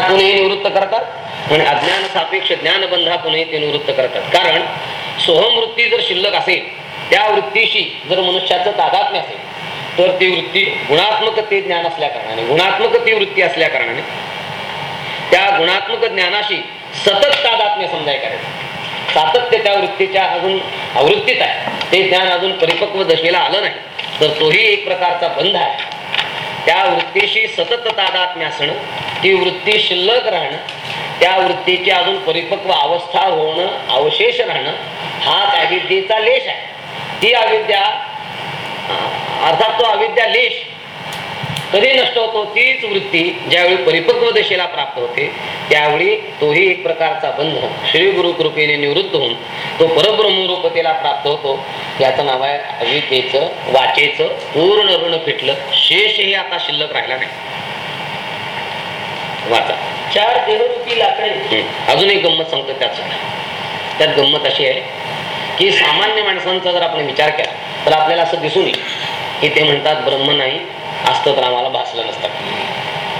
पुणे निवृत्त करतात आणि अज्ञान सापेक्ष ज्ञानबंधातूनही ते निवृत्त करतात. कारण सोहमवृत्ती जर शिल्लक असेल त्या वृत्तीशी जर मनुष्याचं तादात्म्य असेल तर ती वृत्ती गुणात्मक ते ज्ञान असल्या कारणाने गुणात्मक ती वृत्ती असल्या कारणाने त्या गुणात्मक ज्ञानाशी सतत तादात्म्य समजाय करायचं. सातत्य त्या वृत्तीच्या अजून आवृत्तीत आहे. ते ज्ञान अजून परिपक्व दशेला आलं नाही तर तोही एक प्रकारचा बंध आहे. त्या वृत्तीशी सतत तादात्म्य असणं ती वृत्ती शिल्लक राहणं त्या वृत्तीची अजून परिपक्व अवस्था होणं अवशेष राहणं हाच अविद्येचा लेश आहे. ती अविद्या अर्थात तो अविद्या लेश कधी नष्ट होतो? तीच वृत्ती ज्यावेळी परिपक्व दशेला प्राप्त होते त्यावेळी तोही एक प्रकारचा बंध श्री गुरु कृपेने निवृत्त होऊन तो परब्रह्मरूपतेला प्राप्त होतो. याचं नाव आहे अविद्येचं वाचेचं पूर्ण ऋण फिटलं. शेष हे आता शिल्लक राहिला नाही. वाचा. चार देहरूपी लाकडे अजून एक गंमत सांगतो त्याच. त्यात गंमत अशी आहे की सामान्य माणसांचा जर आपण विचार केला तर आपल्याला असं दिसून येईल की ते म्हणतात ब्रह्म नाही असतं तर आम्हाला भासलं नसतं.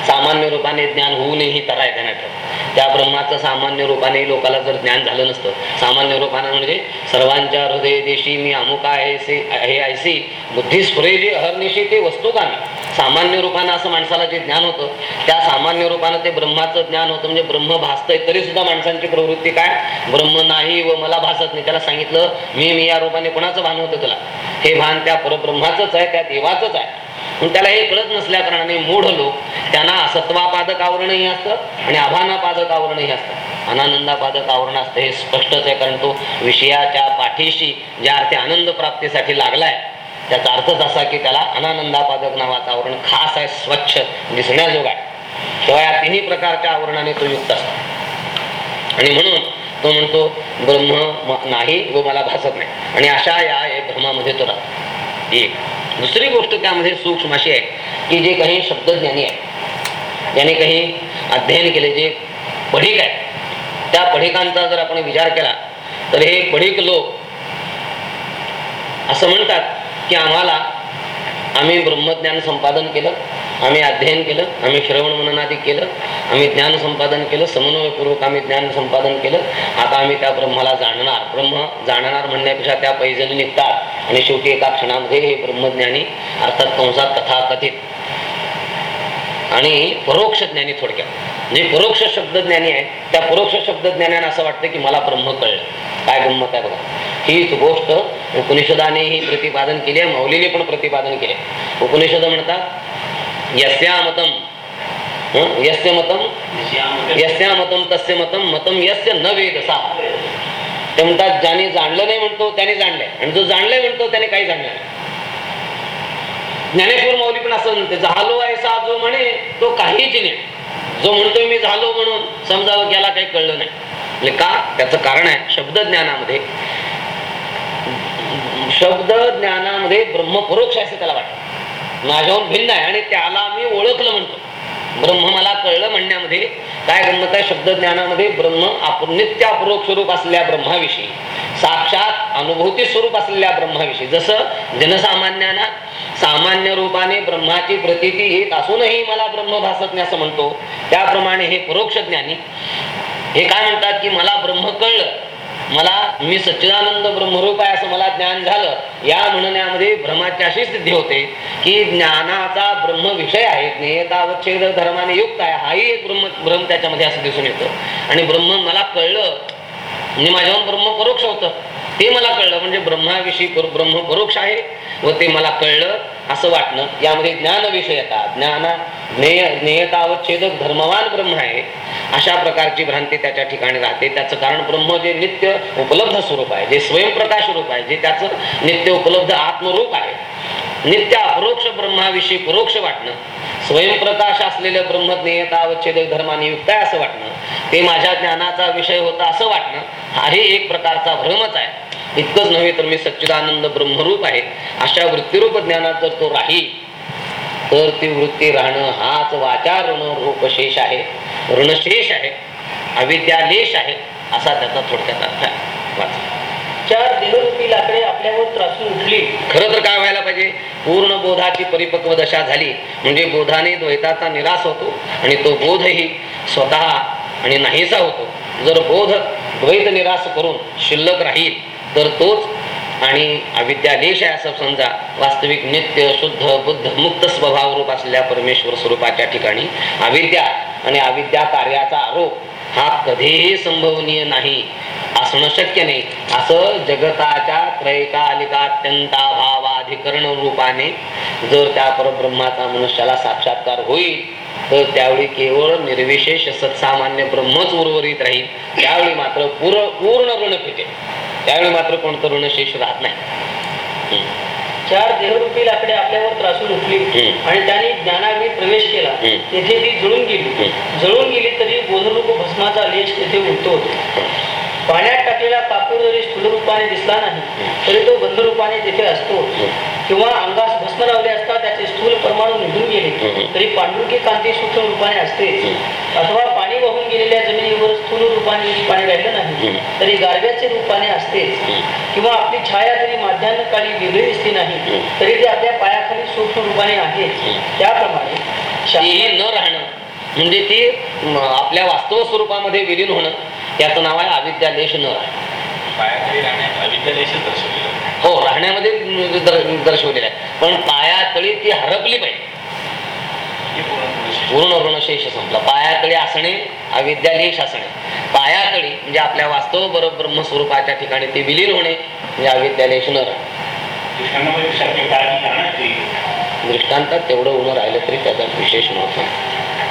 सामान्य रूपाने ज्ञान होऊनही तर आहे ध्यानात त्या ब्रह्माचं सामान्य रूपाने लोकाला जर ज्ञान झालं नसतं सामान्य रूपाने म्हणजे सर्वांच्या हृदय देशी मी अमुक आहे हे ऐसी बुद्धी स्फुरेली अहर्निशी ते वस्तू का सामान्य रूपानं असं माणसाला जे ज्ञान होतं त्या सामान्य रूपानं ते ब्रह्माचं ज्ञान होतं. म्हणजे ब्रह्म भासतंय तरी सुद्धा माणसांची प्रवृत्ती काय? ब्रह्म नाही व मला भासत नाही. त्याला सांगितलं मी मी या रूपाने कोणाचं भान होतं तुला? हे भान त्या परब्रह्माचंच आहे त्या देवाचंच आहे. पण त्याला हे कळत नसल्या कारणाने मूढ लोक त्यांना असत्वापादक आवरणही असतं आणि आभानापादक आवरणही असतं. अनानंदापादक आवरण असतं हे स्पष्टच आहे. कारण तो विषयाच्या पाठीशी ज्या अर्थी आनंद प्राप्तीसाठी लागलाय त्याचा अर्थच असा की त्याला अनानंदापादक नावाचं आवरण खास आहे स्वच्छ दिसण्याजोग आहे. तेव्हा या तिन्ही प्रकारच्या आवरणाने तो युक्त असतो. आणि म्हणून तो म्हणतो ब्रह्म नाही व मला भासत नाही. आणि अशा या भ्रमामध्ये तो राहतो. एक. दुसरी गोष्ट त्यामध्ये सूक्ष्म अशी आहे की जे काही शब्दज्ञानी आहे ज्याने काही अध्ययन केले जे पढिक आहे त्या पढिकांचा जर आपण विचार केला तर हे पढिक लोक असं म्हणतात की आम्हाला आम्ही ब्रह्मज्ञान संपादन केलं आम्ही अध्ययन केलं आम्ही श्रवण मननादी केलं आम्ही ज्ञान संपादन केलं समन्वयपूर्वक आम्ही ज्ञान संपादन केलं. आता आम्ही त्या ब्रह्माला जाणणार. ब्रह्म जाणणार म्हणण्यापेक्षा त्या पैजणी निघतात. आणि शेवटी एका क्षणामध्ये हे ब्रह्मज्ञानी अर्थात कंसात कथित आणि परोक्ष ज्ञानी थोडक्यात. जे परोक्ष शब्द ज्ञानी आहे. त्या परोक्ष शब्दज्ञानाने असं वाटतं की मला ब्रह्म कळलं. काय ब्रह्म आहे बघा. हीच गोष्ट उपनिषदाने ही प्रतिपादन केले मौलीने पण प्रतिपादन केले. उपनिषद म्हणतात यस्या मतम यस्य मतम यस्या मतम तस्य मतम मतम यस्य न वेदसा. ते म्हणतात ज्याने जाणलं नाही म्हणतो त्याने जाणलंय. आणि जो जाणलंय म्हणतो त्याने काही जाणलं ज्ञानेश्वर मौली पण असं म्हणते झालो ऐसा जो म्हणे तो काहीच नाही. जो म्हणतोय मी झालो म्हणून समजावं याला काही कळलं नाही. म्हणजे का? त्याचं कारण आहे शब्द ज्ञानामध्ये शब्द ज्ञानामध्ये ब्रह्मपरोक्ष असे त्याला वाटत. माझ्याहून भिन्न आहे आणि त्याला मी ओळखलं म्हणतो. ब्रह्म मला कळलं म्हणण्यामध्ये. काय गंमत आहे शब्द ज्ञानामध्ये ब्रह्म आपण नित्य स्वरूप असलेल्या ब्रह्माविषयी. साक्षात अनुभूती स्वरूप असलेल्या ब्रह्माविषयी. जसं जनसामान्यांना सामान्य रूपाने ब्रह्माची प्रतिती येत असूनही मला ब्रह्म भासत नाही असं म्हणतो. त्याप्रमाणे हे परोक्ष ज्ञानी हे काय म्हणतात की मला ब्रह्म कळलं. मला मी सच्चिदानंद ब्रह्मरूप आहे असं मला ज्ञान झालं. या म्हणण्यामध्ये भ्रमाची अशी सिद्धी होते की ज्ञानाचा ब्रह्म विषय आहे. ज्ञेयतावच्छेद धर्माने युक्त आहे. हाही एक ब्रह्म ब्रह्म त्याच्यामध्ये असं दिसून येतं. आणि ब्रह्म मला कळलं. म्हणजे माझ्याहून ब्रह्म परोक्ष होतं. ते मला कळलं म्हणजे ब्रह्माविषयी ब्रह्म परोक्ष आहे व ते मला कळलं असं वाटणं. यामध्ये ज्ञान विषयता ज्ञाना ज्ञेय ज्ञेयतावच्छेदक धर्मवान ब्रह्म आहे. अशा प्रकारची भ्रांती त्याच्या ठिकाणी राहते. त्याचं कारण ब्रह्म जे नित्य उपलब्ध स्वरूप आहे जे स्वयंप्रकाश रूप आहे जे त्याचं नित्य उपलब्ध आत्मरूप आहे. नित्य अपरोक्ष ब्रह्माविषयी परोक्ष वाटणं स्वयंप्रकाश असलेलं ब्रह्मज्ञेयता अवच्छेदक धर्माने युक्त आहे असं वाटणं ते माझ्या ज्ञानाचा विषय होता असं वाटणं हाही एक प्रकारचा भ्रमच आहे. इतकंच नव्हे तर मी सच्चिदानंद ब्रह्मरूप आहे. अशा वृत्तीरूप ज्ञानात जर तो राहील तर ती वृत्ती राहणं हाच वाचा ऋण रूपशेष आहे. ऋणशेष आहे. अविद्यालेश आहे असा त्याचा थोडक्यात अर्थ आहे. वाचा. चार देहरूपी लाकडे आपल्यावर त्रासून उठली. खरं तर काय व्हायला पाहिजे? पूर्ण बोधाची परिपक्व दशा झाली. म्हणजे बोधाने द्वैताचा निराश होतो आणि तो बोधही स्वतः आणि नाहीसा होतो. जर बोध द्वैत निराश करून शिल्लक राहील तर तोच आणि अविद्यालेश आहे असं समजा. वास्तविक नित्य शुद्ध बुद्ध मुक्त स्वभाव रूप असलेल्या परमेश्वर स्वरूपाच्या ठिकाणी अविद्या आणि अविद्या कार्याचा आरोप हा कधीही संभवनीय नाही. असणं शक्य नाही. असं जगताच्या त्रैकालिकात्यंताभावाधिकरण रूपाने जर त्या परब्रह्माचा मनुष्याला साक्षात्कार होईल तर त्यावेळी केवळ निर्विशेष सत्सामान्य ब्रह्मच उर्वरित राहील. त्यावेळी मात्र पूर्ण पूर्ण ऋण फिटे त्यावेळी मात्र कोणतं ऋण शेष राहत नाही. चार देहरूपी लाकडे आपल्यावर त्रासून उठली. आणि त्याने ज्ञानाग्नी प्रवेश केला. तेथे ती जळून गेली. जळून गेली तरी बोधरूप भस्माचा लेश तेथे उठतो पाण्यात टाकलेला कापूर जरी स्थूल रूपाने दिसला नाही तरी तो बंध रूपाने तिथे असतो. किंवा अंगास भस्म लावले असता त्याचे स्थूल परमाणू निघून गेले तरी पांढुरकी कांती सूक्ष्म रूपाने असते. अथवा पाणी वाहून गेलेल्या जमिनीवर स्थूल रूपाने पाणी राहिलं नाही तरी गारव्याचे रूपाने असतेच किंवा आपली छाया जरी माध्यान्ह काळी वेगळी दिसली नाही तरी ती आपल्या पायाखाली सूक्ष्म रूपाने आहे. त्याप्रमाणे तीही न राहणं म्हणजे ती आपल्या वास्तव स्वरूपामध्ये विलीन होणं याचं नाव आहे अविद्यालेश न. हो राहण्यामध्ये दर- दर्शवलेलं आहे. पण पायातळी ती हरपली पाहिजे. पूर्ण ऋणशेष संपला. पायातळी असणे अविद्यालेश असणे. पायातळी म्हणजे आपल्या वास्तव बरोबर ब्रह्मस्वरूपाच्या ठिकाणी ते विलीन होणे म्हणजे अविद्यालेश न दृष्टांतात तेवढं उणं राहिलं तरी त्याचा विशेष महत्त्व.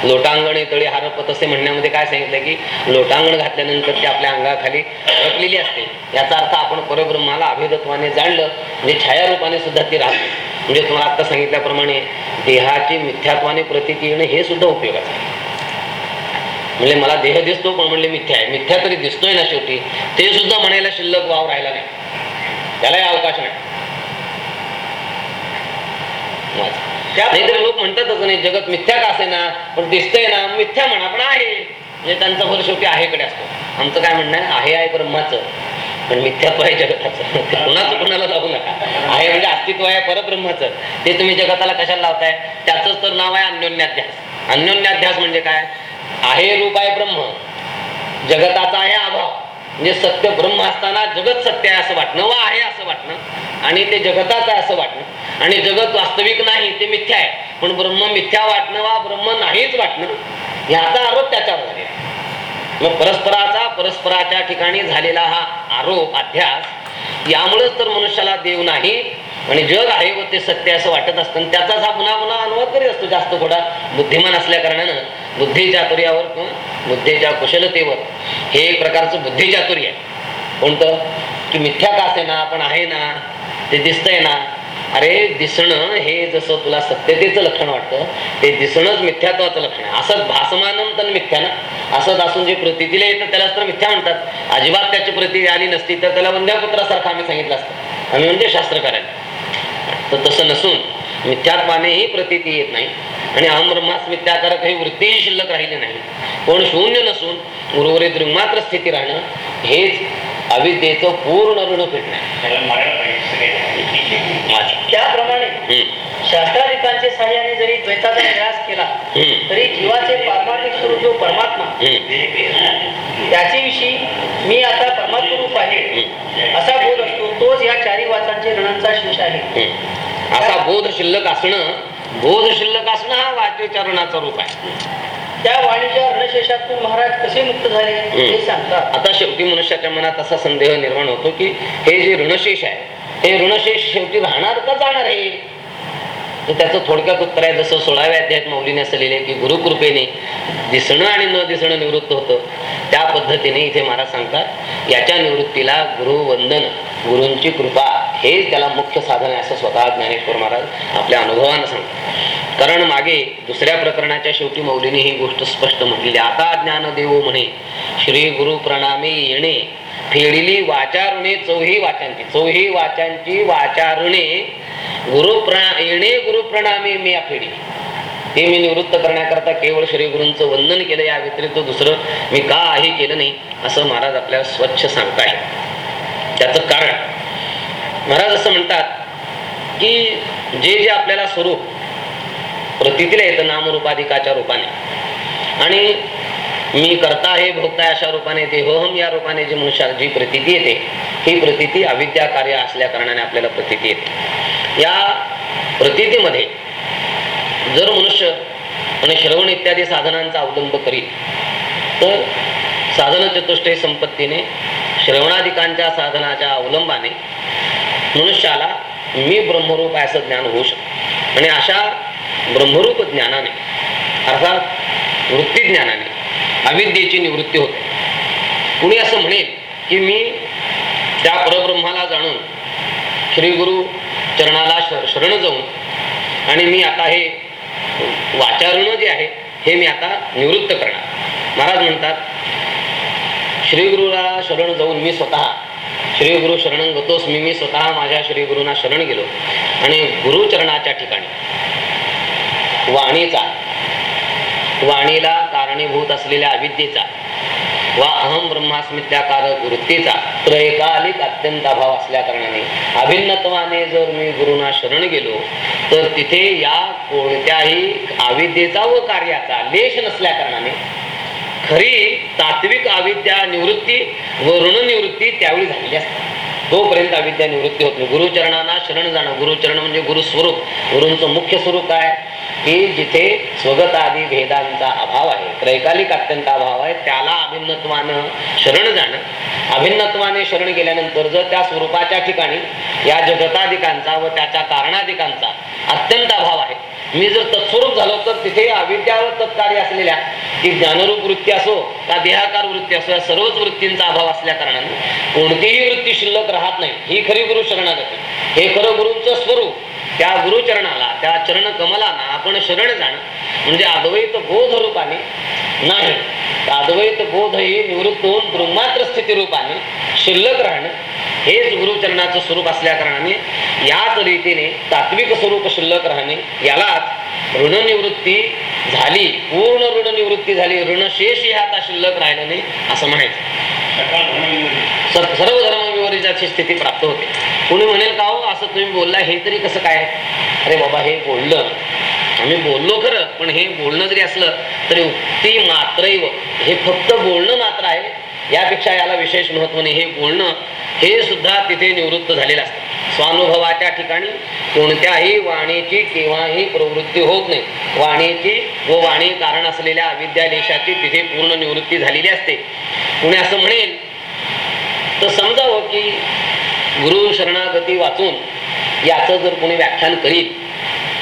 लोटांगणे तळी हारपत असे म्हणण्यामध्ये काय सांगितलं की लोटांगण घातल्यानंतर ती आपल्या अंगाखाली रकलेली असते. याचा अर्थ आपण परब्रह्माला अभेदत्वाने जाणलं म्हणजे छायारूपाने सुद्धा ती राहते. म्हणजे तुम्हाला आता सांगितल्याप्रमाणे देहाची मिथ्यात्वाने प्रतीती येणं हे सुद्धा उपयोगाचं आहे. म्हणजे मला देह दिसतो पण म्हणले मिथ्या आहे. मिथ्या तरी दिसतोय ना शेवटी. ते सुद्धा म्हणायला शिल्लक वाव राहिला नाही. त्यालाही अवकाश नाही. नाहीतरी लोक म्हणतातच नाही जगत मिथ्या का असे ना पण दिसतंय ना मिथ्या म्हणा पण आहे. म्हणजे त्यांचा भर शेवटी आहेकडे असतो. आमचं काय म्हणणं आहे? आहे ब्रह्माचं. पण मिथ्यात्व आहे जगताचं. ते कुणाचं कुणाला लावू नका? आहे म्हणजे अस्तित्व आहे परब्रह्माचं. ते तुम्ही जगताला कशाला लावताय? त्याचंच तर नाव आहे अन्योन्याध्यास. अन्योन्याध्यास म्हणजे काय? आहे रूप आहे ब्रह्म. जगताचा आहे अभाव. म्हणजे सत्य ब्रह्म असताना जगत सत्य आहे असं वाटणं वा आहे असं वाटणं आणि ते जगताच आहे असं वाटणं. आणि जगत वास्तविक नाही ते मिथ्या आहे. पण ब्रह्म मिथ्या वाटणं वा ब्रह्म नाहीच वाटणं ह्याचा आरोप त्याच्यावर झालेला आहे. मग परस्पराचा परस्पराच्या ठिकाणी झालेला हा आरोप अध्यास यामुळेच तर मनुष्याला देव नाही आणि जग आहे व ते सत्य असं वाटत असतं. आणि त्याचाच हा पुन्हा पुन्हा अनुवाद करीत असतो जास्त थोडा बुद्धिमान असल्या कारणानं बुद्धी चातुर्यावर बुद्धीच्या कुशलतेवर. हे एक प्रकारचं बुद्धिचातुर्य आहे. कोणतं? की मिथ्या का असे ना पण आहे ना? ते दिसतंय ना? अरे दिसणं हे जसं तुला सत्यतेचं लक्षण वाटतं ते दिसणंच मिथ्यात्वाचं लक्षण आहे. असंच भासमानम तर मिथ्या ना? असंच असून जे प्रतीला येतं त्यालाच तर मिथ्या म्हणतात. अजिबात त्याची प्रती आली नसती तर त्याला वंध्यापुत्रासारखं आम्ही सांगितलं असतं. आम्ही म्हणजे शास्त्रकारांनी. तर तसं नसून मिथ्यात्वानेही प्रतीती येत नाही आणि अहम ब्रह्मास मिथ्याकारक ही वृत्तीही शिल्लक राहिली नाही पण शून्य नसून उर्वरित दृंगमात्र स्थिती राहणं हेच अविद्येचं पूर्ण ऋण पेटणं. त्याप्रमाणे हम्म. शास्त्राधिकांच्या सहाय्याने जरी द्वैताचा निराश केला. तरी जीवाचे पारमार्थिक स्वरूप जो परमात्मा हम्म. त्याच्याविषयी मी आता परमात्मरूप आहे असा बोध असतो तोच या चारी वाचांचे ऋणांचा शेष आहे असा बोध शिल्लक असणं बोध शिल्लक असणं हा वाचोच्चारणाचा रूप आहे. त्या वाणीच्या ऋणशेषातून महाराज कसे मुक्त झाले हे सांगतात. आता शेवटी मनुष्याच्या मनात असा संदेह निर्माण होतो की हे जे ऋणशेष आहे हे ऋणशेष शेवटी राहणार का जाणार आहे? तर त्याचं थोडक्यात उत्तर आहे जसं सोळाव्या अध्यायात मौलीने असं लिहिले की गुरुकृपेने दिसणं आणि न दिसणं निवृत्त होतं. त्या पद्धतीने इथे महाराज सांगतात याच्या निवृत्तीला गुरुवंदन गुरूंची कृपा हे त्याला मुख्य साधन आहे असं स्वतः ज्ञानेश्वर महाराज आपल्या अनुभवानं सांगतात. कारण मागे दुसऱ्या प्रकरणाच्या शेवटी मौलीने ही गोष्ट स्पष्ट म्हटलेली आता ज्ञान देवो म्हणे श्री गुरु प्रणामे येणे फेडिली वाचारुणे चौही वाचांची चौही वाचांची वाचारुणे गुरु प्रणा येणे गुरु प्रणामी मी फेडी. ते मी निवृत्त करण्याकरता केवळ श्री गुरूंचं वंदन केलं या व्यतिरिक्त दुसरं मी काही केलं नाही असं महाराज आपल्याला स्वच्छ सांगताय त्याचं कारण महाराज असं म्हणतात की जे जे आपल्याला स्वरूप प्रतीतीला येतं नामरूपाधिकाच्या रूपाने. आणि मी करता हे भोगता अशा रूपाने ते होहम या रूपाने जी मनुष्याला जी प्रतिती येते ही प्रतिती अविद्या कार्य असल्या कारणाने आपल्याला प्रतिती येते. या प्रतितीमध्ये जर मनुष्य आणि श्रवण इत्यादी साधनांचा अवलंब करीत तर साधन चतुष्टय संपत्तीने श्रवणाधिकांच्या साधनाच्या अवलंबाने मनुष्याला मी ब्रह्मरूप आहे असं ज्ञान होऊ शकतं आणि अशा ब्रह्मरूप ज्ञानाने अर्थात वृत्ती ज्ञानाने अविद्येची निवृत्ती होते. कुणी असं म्हणेल की मी त्या परब्रह्माला जाणून श्री गुरु चरणाला शरण जाऊन आणि मी आता हे वाचारण जे आहे हे मी आता निवृत्त करणार. महाराज म्हणतात श्री गुरुला शरण जाऊन मी स्वतः श्री गुरु शरण गतोस. मी मी स्वतः माझ्या श्री गुरुना शरण गेलो. आणि गुरुचरणाच्या ठिकाणी वाणीचा वाणीला कारणीभूत असलेल्या अविद्येचा वा अहम ब्रह्मास्मित्याकारक वृत्तीचा त्रैकालिक अत्यंत अभाव असल्या कारणाने अभिन्नत्वाने जर मी गुरुना शरण गेलो तर तिथे या कोणत्याही अविद्येचा व कार्याचा लेश नसल्या कारणाने खरी तात्विक अविद्या निवृत्ती व ऋण निवृत्ती त्यावेळी झालेली असते. तोपर्यंत अविद्या निवृत्ती होत. नाही गुरुचरणांना शरण जाणं. गुरुचरण म्हणजे गुरुस्वरूप. गुरूंचं मुख्य स्वरूप काय? की जिथे स्वगत आदी भेदांचा अभाव आहे त्रैकालिक अत्यंत अभाव आहे त्याला अभिन्नत्वानं शरण जाणं. अभिन्नत्वाने शरण गेल्यानंतर जर त्या स्वरूपाच्या ठिकाणी या जगताधिकांचा व त्याच्या कारणाधिकांचा अत्यंत अभाव आहे मी जर तत्स्वरूप झालो तर तिथे अविद्या व तत्कार्य असलेल्या ती ज्ञानरूप वृत्ती असो का देहाकार वृत्ती असो या सर्वच वृत्तींचा अभाव असल्या कारणाने कोणतीही वृत्ती शिल्लक राहत नाही. ही खरी गुरु शरणागती. हे खरं गुरूंचं स्वरूप. त्या गुरुचरणाला त्या चरण कमलाला आपण शरण जाणं म्हणजे अद्वैत बोध रूपाने नाही. अद्वैत बोध हे निवृत्त होऊन ब्रह्मात्र स्थिती रूपाने शिल्लक राहणं हेच गुरुचरणाचं स्वरूप असल्या कारणाने याच रीतीने तात्विक स्वरूप शिल्लक राहणे यालाच ऋणनिवृत्ती झाली पूर्ण ऋणनिवृत्ती झाली ऋणशेष हे आता शिल्लक राहिल्याने नाही असं म्हणायचं. सर्व धर्म स्थिती प्राप्त होते. कोणी म्हणेल का हो असं तुम्ही बोलला हे तरी कसं काय अरे बाबा हे बोललं. आम्ही बोललो खरं पण हे बोलणं जरी असलं तरी उक्ती मात्रैव हे फक्त बोलणं मात्र आहे यापेक्षा याला विशेष महत्त्व नाही. हे बोलणं हे सुद्धा तिथे निवृत्त झालेलं असतं. स्वानुभवाच्या ठिकाणी कोणत्याही वाणीची केव्हाही प्रवृत्ती होत नाही. वाणीची व वाणी कारण असलेल्या अविद्यालेशाची तिथे पूर्ण निवृत्ती झालेली असते. कुणी असं म्हणेल तर समजावं की गुरु शरणागती वाचून याचं जर कोणी व्याख्यान करील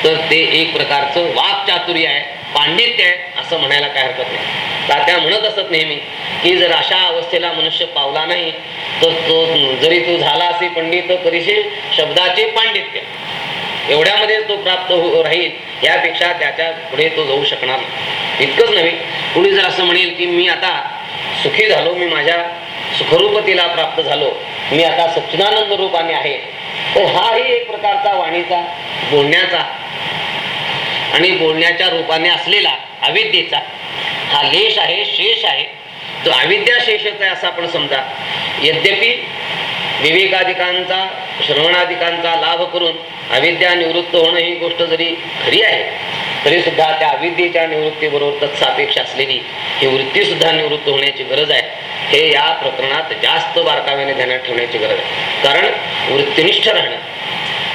तर ते एक प्रकारचं वाक्चातुर्य आहे पांडित्य आहे असं म्हणायला काय हरकत नाही. तात्या म्हणत असत नेहमी की जर अशा अवस्थेला मनुष्य पावला नाही तर तो जरी तो झाला असे पंडित तरीशी शब्दाचे पांडित्य. एवढ्यामध्ये तो प्राप्त हो राहील यापेक्षा त्याच्या पुढे तो जाऊ शकणार नाही. इतकंच नव्हे कुणी जर असं म्हणेल की मी आता सुखी झालो मी माझ्या सुखरूपतीला प्राप्त झालो मी आता सच्चिदानंद रूपाने आहे तर हाही एक प्रकारचा वाणीचा बोलण्याचा आणि बोलण्याच्या रूपाने असलेला अविद्येचा हा लेश आहे शेष आहे. तो अविद्या शेषच आहे असं आपण समजा. यद्यपि विवेकाधिकांचा श्रवणाधिकांचा लाभ करून अविद्या निवृत्त होणं ही गोष्ट जरी खरी आहे तरी सुद्धा त्या अविद्येच्या निवृत्तीबरोबर तत्सापेक्ष असलेली ही वृत्ती सुद्धा निवृत्त होण्याची गरज आहे. हे या प्रकरणात जास्त बारकाव्याने ध्यानात ठेवण्याची गरज आहे. कारण वृत्तिनिष्ठ राहणं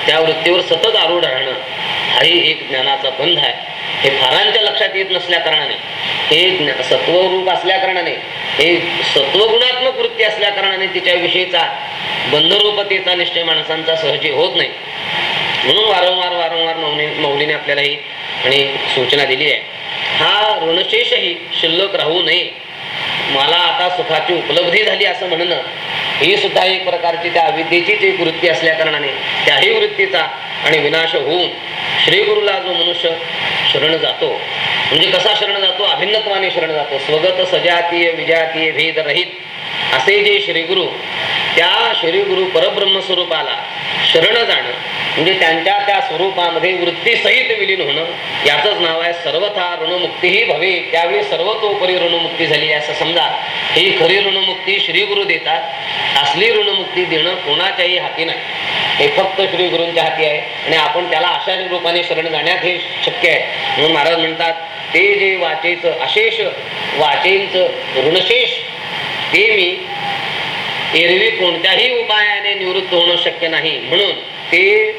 त्या वृत्तीवर सतत आरूढ राहणं हाही एक ज्ञानाचा बंध आहे. हे फारांच्या लक्षात येत नसल्या कारणाने हे सत्वरूप असल्या कारणाने हे सत्वगुणात्मक वृत्ती असल्या कारणाने तिच्याविषयीचा बंधरूपतेचा निश्चय माणसांचा सहजी होत नाही. म्हणून वारंवार वारंवार मौनी मौलीने आपल्याला ही आणि सूचना दिली आहे. हा ऋणशेषही शिल्लक राहू नये. मला आता सुखाची उपलब्धी झाली असं म्हणणं ही सुद्धा एक प्रकारची त्या अविद्येचीच एक वृत्ती असल्या कारणाने त्याही वृत्तीचा आणि विनाश होऊन श्री गुरुला जो मनुष्य शरण जातो. म्हणजे कसा शरण जातो? अभिन्नत्वाने शरण जातो. स्वगत सजातीय विजातीय भेद रहित असे जे श्रीगुरु त्या श्रीगुरु परब्रह्म स्वरूपाला शरण जाणं म्हणजे त्यांच्या त्या स्वरूपामध्ये वृत्तीसहित विलीन होणं याचंच नाव आहे सर्वथा ऋणमुक्तीही भवे. त्यावेळी सर्वतोपरी ऋणमुक्ती झाली आहे. असं समजा ही खरी ऋणमुक्ती श्रीगुरु देतात. असली ऋणमुक्ती देणं कोणाच्याही हाती नाही. हे फक्त श्री गुरूंच्या हाती आहे. आणि आपण त्याला अशा रूपाने शरण जाण्यात हे शक्य आहे. म्हणून महाराज म्हणतात ते जे वाचेच अशेष वाचेंच ऋणशेष ते मी एरवी कोणत्याही उपायाने निवृत्त होणं शक्य नाही. म्हणून ते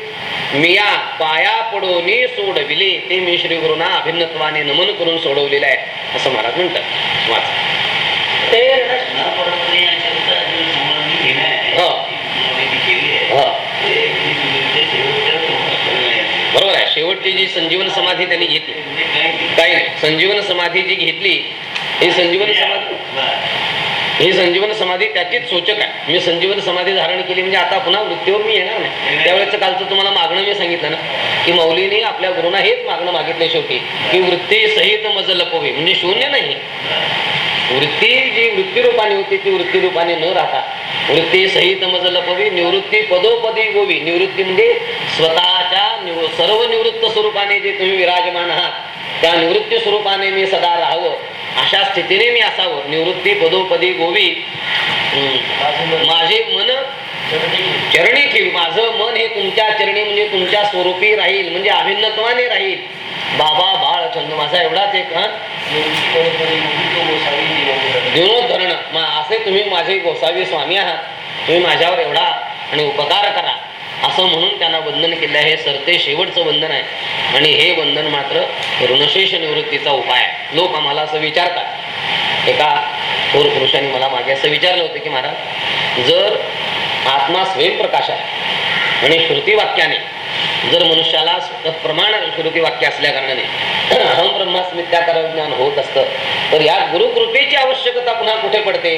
मिया पाया पडोनी सोडविले. ते मी श्री गुरुना अभिन्नत्वाने नमन करून सोडवलेलं आहे. असं महाराज म्हणतात. वाच. ते बरोबर आहे. शेवटची जी संजीवन समाधी त्यांनी घेतली. काय? काही संजीवन समाधी जी घेतली ही संजीवन समाधी ही संजीवन समाधी त्याचीच सूचक आहे. मी संजीवन समाधी धारण केली म्हणजे आता पुन्हा मृत्यूवर मी येणार नाही. त्यावेळेचं कालचं तुम्हाला मागणं मी सांगितलं ना? की मौलीने आपल्या गुरुना हेच मागणं मागितलं शेवटी की वृत्ती सहित मज लपवे. म्हणजे शून्य नाही. वृत्ती जी वृत्तीरूपाने होती ती वृत्तीरूपाने न राहता वृत्ती सहित मज लपवी निवृत्ती पदोपदी गोवी निवृत्ती म्हणजे स्वतः सर्व निवृत्त स्वरूपाने जे तुम्ही विराजमान आहात त्या निवृत्ती स्वरूपाने मी सदा राहावं. अशा स्थितीने मी असावं. निवृत्ती पदोपदी गोवी माझे मन चरणी ठेवी. माझं मन हे तुमच्या चरणी म्हणजे तुमच्या स्वरूपी राहील म्हणजे अभिन्नत्वाने राहील. बाबा बाळ चंद माझा एवढाच एक हा? असे तुम्ही माझे गोसावी स्वामी आहात. तुम्ही माझ्यावर एवढा आणि उपकार करा. असं म्हणून त्यांना वंदन केलं आहे. हे सरते शेवटचं वंदन आहे. आणि हे वंदन मात्र ऋणशेष निवृत्तीचा उपाय आहे. लोक आम्हाला असं विचारतात. एका थोर पुरुषांनी मला मागे असं विचारलं होतं की महाराज जर आत्मा स्वयंप्रकाश आहे आणि श्रुती वाक्याने जर मनुष्याला प्रमाण श्रुती वाक्य असल्या कारणाने अहम ब्रह्मास्मित्याकार ज्ञान होत असतं तर या गुरुकृपेची आवश्यकता पुन्हा कुठे पडते?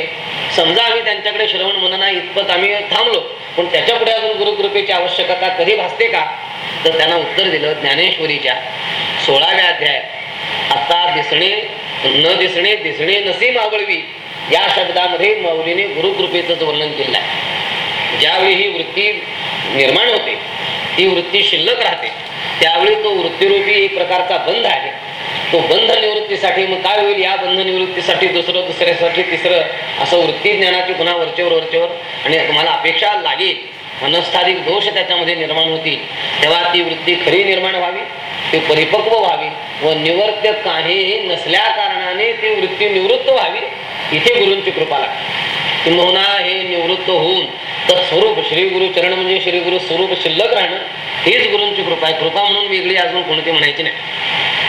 समजा आम्ही त्यांच्याकडे श्रवण मनना इतपत आम्ही थांबलो पण त्याच्या पुढे अजून गुरुकृपेची आवश्यकता कधी भासते का? तर त्यांना उत्तर दिलं ज्ञानेश्वरीच्या सोळाव्या अध्याय आता दिसणे न दिसणे दिसणे नसे मावळवी. या शब्दामध्ये मौलीने गुरुकृपेचं वर्णन केलं आहे ज्यावेळी ही वृत्ती निर्माण होते ती वृत्ती शिल्लक राहते. त्यावेळी तो वृत्तीरूपी एक प्रकारचा बंध आहे. तो बंध निवृत्तीसाठी मग काय होईल? या बंध निवृत्तीसाठी दुसरं दुसऱ्यासाठी तिसरं असं वृत्ती ज्ञानाची पुन्हा वरचेवर वरचेवर आणि तुम्हाला अपेक्षा लागेल. मनस्थाधिक दोष त्याच्यामध्ये निर्माण होतील. तेव्हा ती वृत्ती खरी निर्माण व्हावी ती परिपक्व व्हावी व निवर्त्य काही नसल्या कारणाने ती वृत्ती निवृत्त व्हावी. इथे गुरूंची कृपा लागते. किंबहुना हे निवृत्त होऊन तर स्वरूप श्री गुरु चरण म्हणजे श्री गुरु स्वरूप शिल्लक राहणं हीच गुरूंची कृपा आहे. कृपा म्हणून वेगळी अजून कोणती म्हणायची नाही.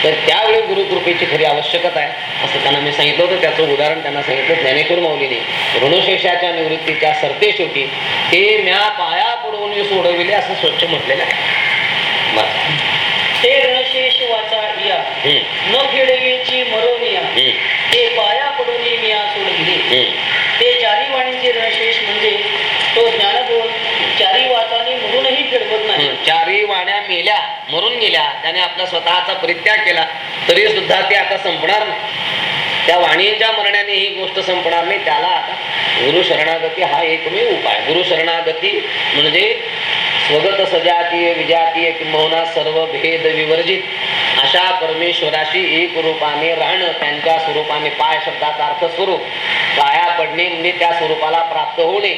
तर त्यावेळी गुरुकृपेची खरी आवश्यकता आहे असं त्यांना मी सांगितलं होतं. त्याचं उदाहरण त्यांना सांगितलं ज्ञानेश्वर माऊलीने. ऋणशेषाच्या निवृत्तीच्या सरते शेवटी ते म्या पाया पडवून सोडविले असं स्वच्छ म्हटलेलं आहे. बस. ते ऋणशेष वाचा या. न फेडवीची मरोनिया ते पाया पडून मिया सोडविले. ते चारी वाणीचे ऋणशेष तो ज्ञानगुण चारी वाचाने म्हणूनही फिरवत नाही. चारी वाण्या मेल्या मरून गेल्या त्याने आपला स्वतःचा परित्याग केला तरी सुद्धा ते आता संपणार नाही. त्या वाणीच्या मरण्याने ही गोष्ट संपणार नाही त्याला आता गुरु शरणागती हा एकमेव उपाय. गुरु शरणागती म्हणजे स्वगत सजातीय विजातीय किंबहुना सर्व भेद विवर्जित. अशा परमेश्वराशी एक रूपाने राहणं त्यांच्या स्वरूपाने पाय शब्दाचा अर्थ स्वरूप. पाया पडणे म्हणजे त्या स्वरूपाला प्राप्त होणे.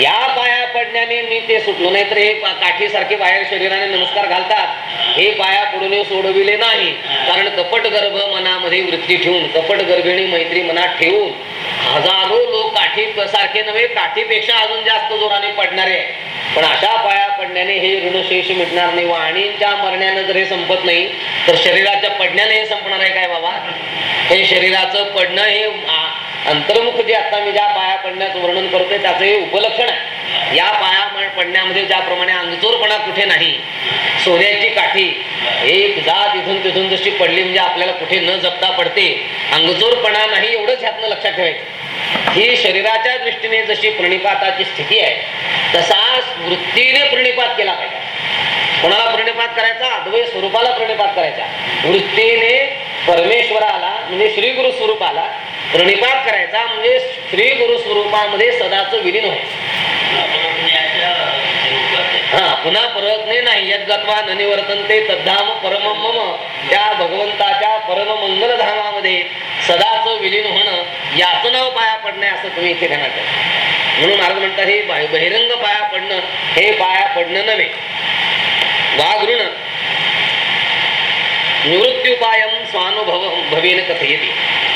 या पाया पडण्याने मी ते सुटलो नाही तर हे काठीसारखे बाहेर शरीराने नमस्कार घालतात. हे पाया पडून सोडविले नाही. कारण कपट गर्भ मनामध्ये वृत्ती ठेवून कपट गर्भिणी मैत्री मनात ठेवून हजारो लोक काठी सारखे नव्हे काठीपेक्षा अजून जास्त जोराने पडणारे पण अशा पाया पडण्याने हे ऋणशेष मिटणार नाही. वाणींच्या मरण्यानं जर हे संपत नाही तर शरीराच्या पडण्याने हे संपणार आहे काय बाबा? हे शरीराचं पडणं हे अंतर्मुख जे आता मी ज्या पाया पडण्याचं वर्णन करतोय त्याचं हे उपलक्षण आहे. या पाया पडण्यामध्ये ज्याप्रमाणे अंगचोरपणा कुठे नाही सोन्याची काठी एक जात इथून तिथून जशी पडली म्हणजे आपल्याला कुठे न जपता पडते. अंगचोरपणा नाही एवढंच ह्यातनं लक्षात ठेवायचं. ही शरीराच्या दृष्टीने जशी प्रणिपाताची स्थिती आहे तसा वृत्तीने प्रणिपात केला पाहिजे. कोणाला प्रणिपात करायचा? अद्वैत स्वरूपाला प्रणिपात करायचा. वृत्तीने परमेश्वराला म्हणजे श्री गुरु स्वरूपाला प्रणिपात करायचा म्हणजे श्री गुरु स्वरूपामध्ये सदाच विलीन व्हायचं हा पुन्हा परत नाही. नाही यद्गत्वा न निवर्तनते तद्धाम परम मम. त्या भगवंताच्या परम मंगल धामामध्ये सदाच विलीन होणं याच नाव पाया पडणे असं तुम्ही इथे ध्यानात म्हणून महाराज म्हणतात हे बहिरंग पाया पडणं हे पाया पडणं नव्हे. वाघ ऋण निवृत्त्युपायम स्वानुभव भवेन कथयती.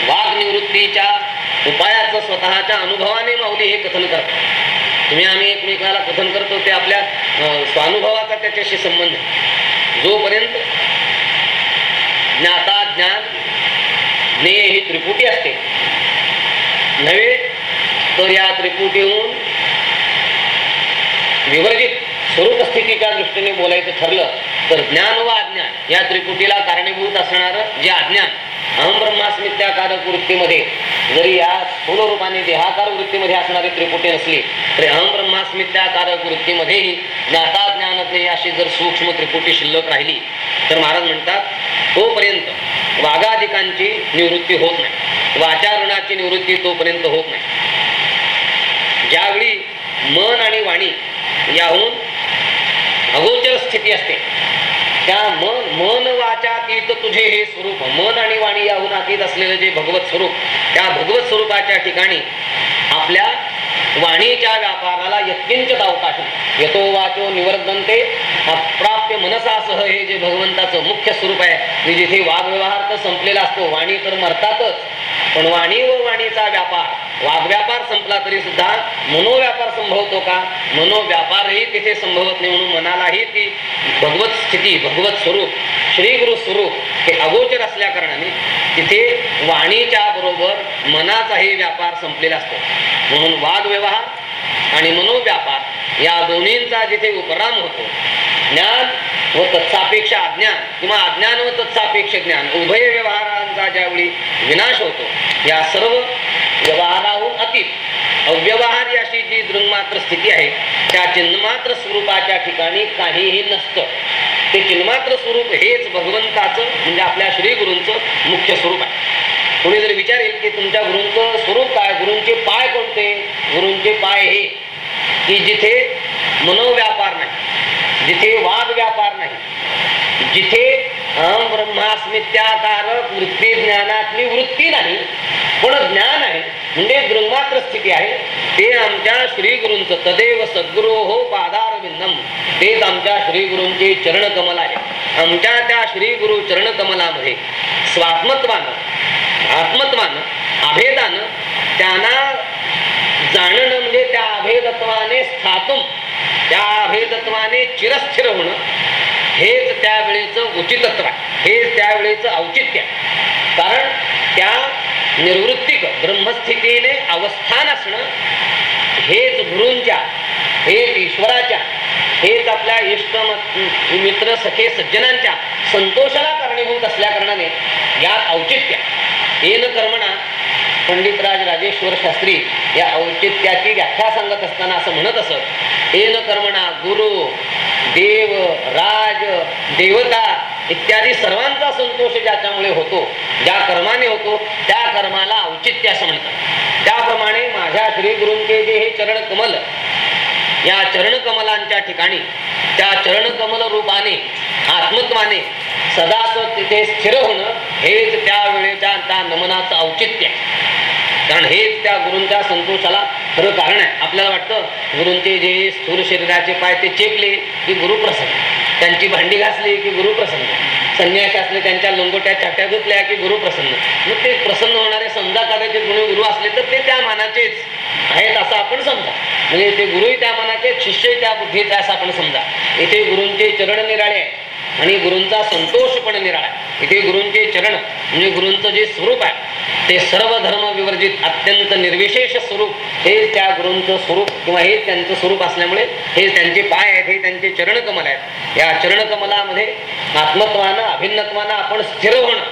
वाघ निवृत्तीच्या उपायाचं स्वतःच्या अनुभवाने माऊली हे कथन करतात. तुम्ही आम्ही एकमेकाला कथन करतो ते आपल्या स्वानुभवाचा त्याच्याशी संबंध जोपर्यंत ज्ञाता ज्ञान ज्ञेय ही त्रिपुटी असते नव्हे तर या त्रिपुटीहून विवर्जित स्वरूप स्थितीच्या दृष्टीने बोलायचं ठरलं तर ज्ञान व अज्ञान या त्रिपुटीला कारणीभूत असणार जे अज्ञान अहम ब्रह्मास्मित्याकारक वृत्तीमध्ये जरी या स्थूल रूपाने देहाकार वृत्तीमध्ये असणारी त्रिपुटी नसली तरी अहम ब्रह्मास्मित्याकारक वृत्तीमध्येही ज्ञाता ज्ञानते अशी जर सूक्ष्म त्रिपुटी शिल्लक राहिली तर महाराज म्हणतात तोपर्यंत वाघाधिकांची निवृत्ती होत नाही. वाचारणाची निवृत्ती तोपर्यंत होत नाही. ज्यावेळी मन आणि वाणी याहून अगोचर स्थिती असते त्या मन मन वा अतीत तुझे हे स्वरूप मन आणि वाणी याहून अतीत असलेलं जे भगवत स्वरूप त्या भगवत स्वरूपाच्या ठिकाणी आपल्या वाणीच्या व्यापाराला यत्किंचित अवकाश नाही. यतो वाचो निवर्धनते अप्राप्य मनसासह हे जे भगवंताचं मुख्य स्वरूप आहे की जिथे वादव्यवहार तर संपलेला असतो वाणी तर मरतातच पण वाणी व वाणीचा व्यापार वाग्व्यापार संपला तरी सुद्धा मनोव्यापार संभवतो का मनोव्यापारही तिथे संभवत नाही म्हणून मनालाही ती भगवत स्थिती भगवत स्वरूप श्रीगुरु स्वरूप हे अगोचर असल्या कारणाने तिथे वाणीच्या बरोबर मनाचाही व्यापार संपलेला असतो. म्हणून वादव्यवहार आणि मनोव्यापार या दोन्हींचा जिथे उपराम होतो ज्ञान व तत्सापेक्ष अज्ञान किंवा अज्ञान व तत्सापेक्ष ज्ञान उभय व्यवहारांचा ज्यावेळी विनाश होतो या सर्व व्यवहाराहून अतीत अव्यवहारी अशी जी दृंगमात्र स्थिती आहे त्या चिन्हमात्र स्वरूपाच्या ठिकाणी काहीही नसतं. ते चिन्मात्र स्वरूप हेच भगवंताचं म्हणजे आपल्या श्री गुरूंचं मुख्य स्वरूप आहे. कोणी जर विचारेल की तुमच्या गुरूंचं स्वरूप काय गुरूंचे पाय कोणते? गुरूंचे पाय हे. की जिथे मनोव्यापार नाही जिथे वाद व्यापार नाही जिथे अहम ब्रह्मास्मित्याकारक वृत्ती ज्ञानातली वृत्ती नाही पण ज्ञान आहे म्हणजे ब्रह्मात्र स्थिती आहे ते आमच्या श्री गुरूंचं तदेव सद्गुरो हो पादार तेच आमच्या श्री गुरूंचे चरण कमल आहे. आमच्या त्या श्री गुरु चरण कमलामध्ये स्वात्मत्वानं आत्मत्वानं अभेदानं त्यांना जाणणं म्हणजे त्या अभेदत्वाने स्थातून त्या अभेदत्वाने चिरस्थिर होणं हेच त्यावेळेचं उचितत्व आहे. हेच त्यावेळेचं औचित्य आहे. कारण त्या निर्वृत्तिक ब्रह्मस्थितीने अवस्थान असणं हेच गुरूंच्या हेच ईश्वराच्या हेच आपल्या इष्ट मित्र सखे सज्जनांच्या संतोषाला कारणीभूत असल्या कारणाने यात औचित्य. येन कर्मणा पंडितराज राजेश्वर शास्त्री या औचित्याची व्याख्या सांगत असताना असं म्हणत असत येन कर्मणा गुरु देव राज देवता इत्यादी सर्वांचा संतोष ज्याच्यामुळे होतो ज्या कर्माने होतो त्या कर्माला औचित्य असं म्हणतात. त्याप्रमाणे माझ्या श्रीगुरूंचे जे हे चरण कमल या चरणकमलांच्या ठिकाणी त्या चरणकमल रूपाने आत्मत्वाने सदाच तिथे स्थिर होणं हेच त्या वेळेच्या त्या नमनाचं औचित्य आहे. कारण हेच त्या गुरूंच्या संतोषाला खरं कारण आहे. आपल्याला वाटतं गुरूंचे जे स्थूल शरीराचे पाय ते चेपले की गुरु त्यांची भांडी घासली की गुरुप्रसंग संन्यास असले त्यांच्या लंगोट्या चाट्या धुतल्या की गुरु प्रसन्न. मग ते प्रसन्न होणारे समजा कदाचित कोणी गुरु असले तर ते त्या मानाचेच आहेत असं आपण समजा. म्हणजे ते गुरुही त्या मानाचे शिष्यही त्या बुद्धीचे असं आपण समजा. इथे गुरूंचे चरण निराळे आहे आणि गुरूंचा संतोष पण निराळा आहे. इथे गुरूंचे चरण म्हणजे गुरूंचं जे स्वरूप आहे ते सर्व धर्म विवर्जित अत्यंत निर्विशेष स्वरूप हे त्या गुरूंचं स्वरूप किंवा हे त्यांचं स्वरूप असल्यामुळे हे त्यांचे पाय आहेत हे त्यांचे चरणकमल आहेत. या चरणकमलामध्ये आत्मत्वानं अभिन्नत्वानं आपण स्थिर होणं.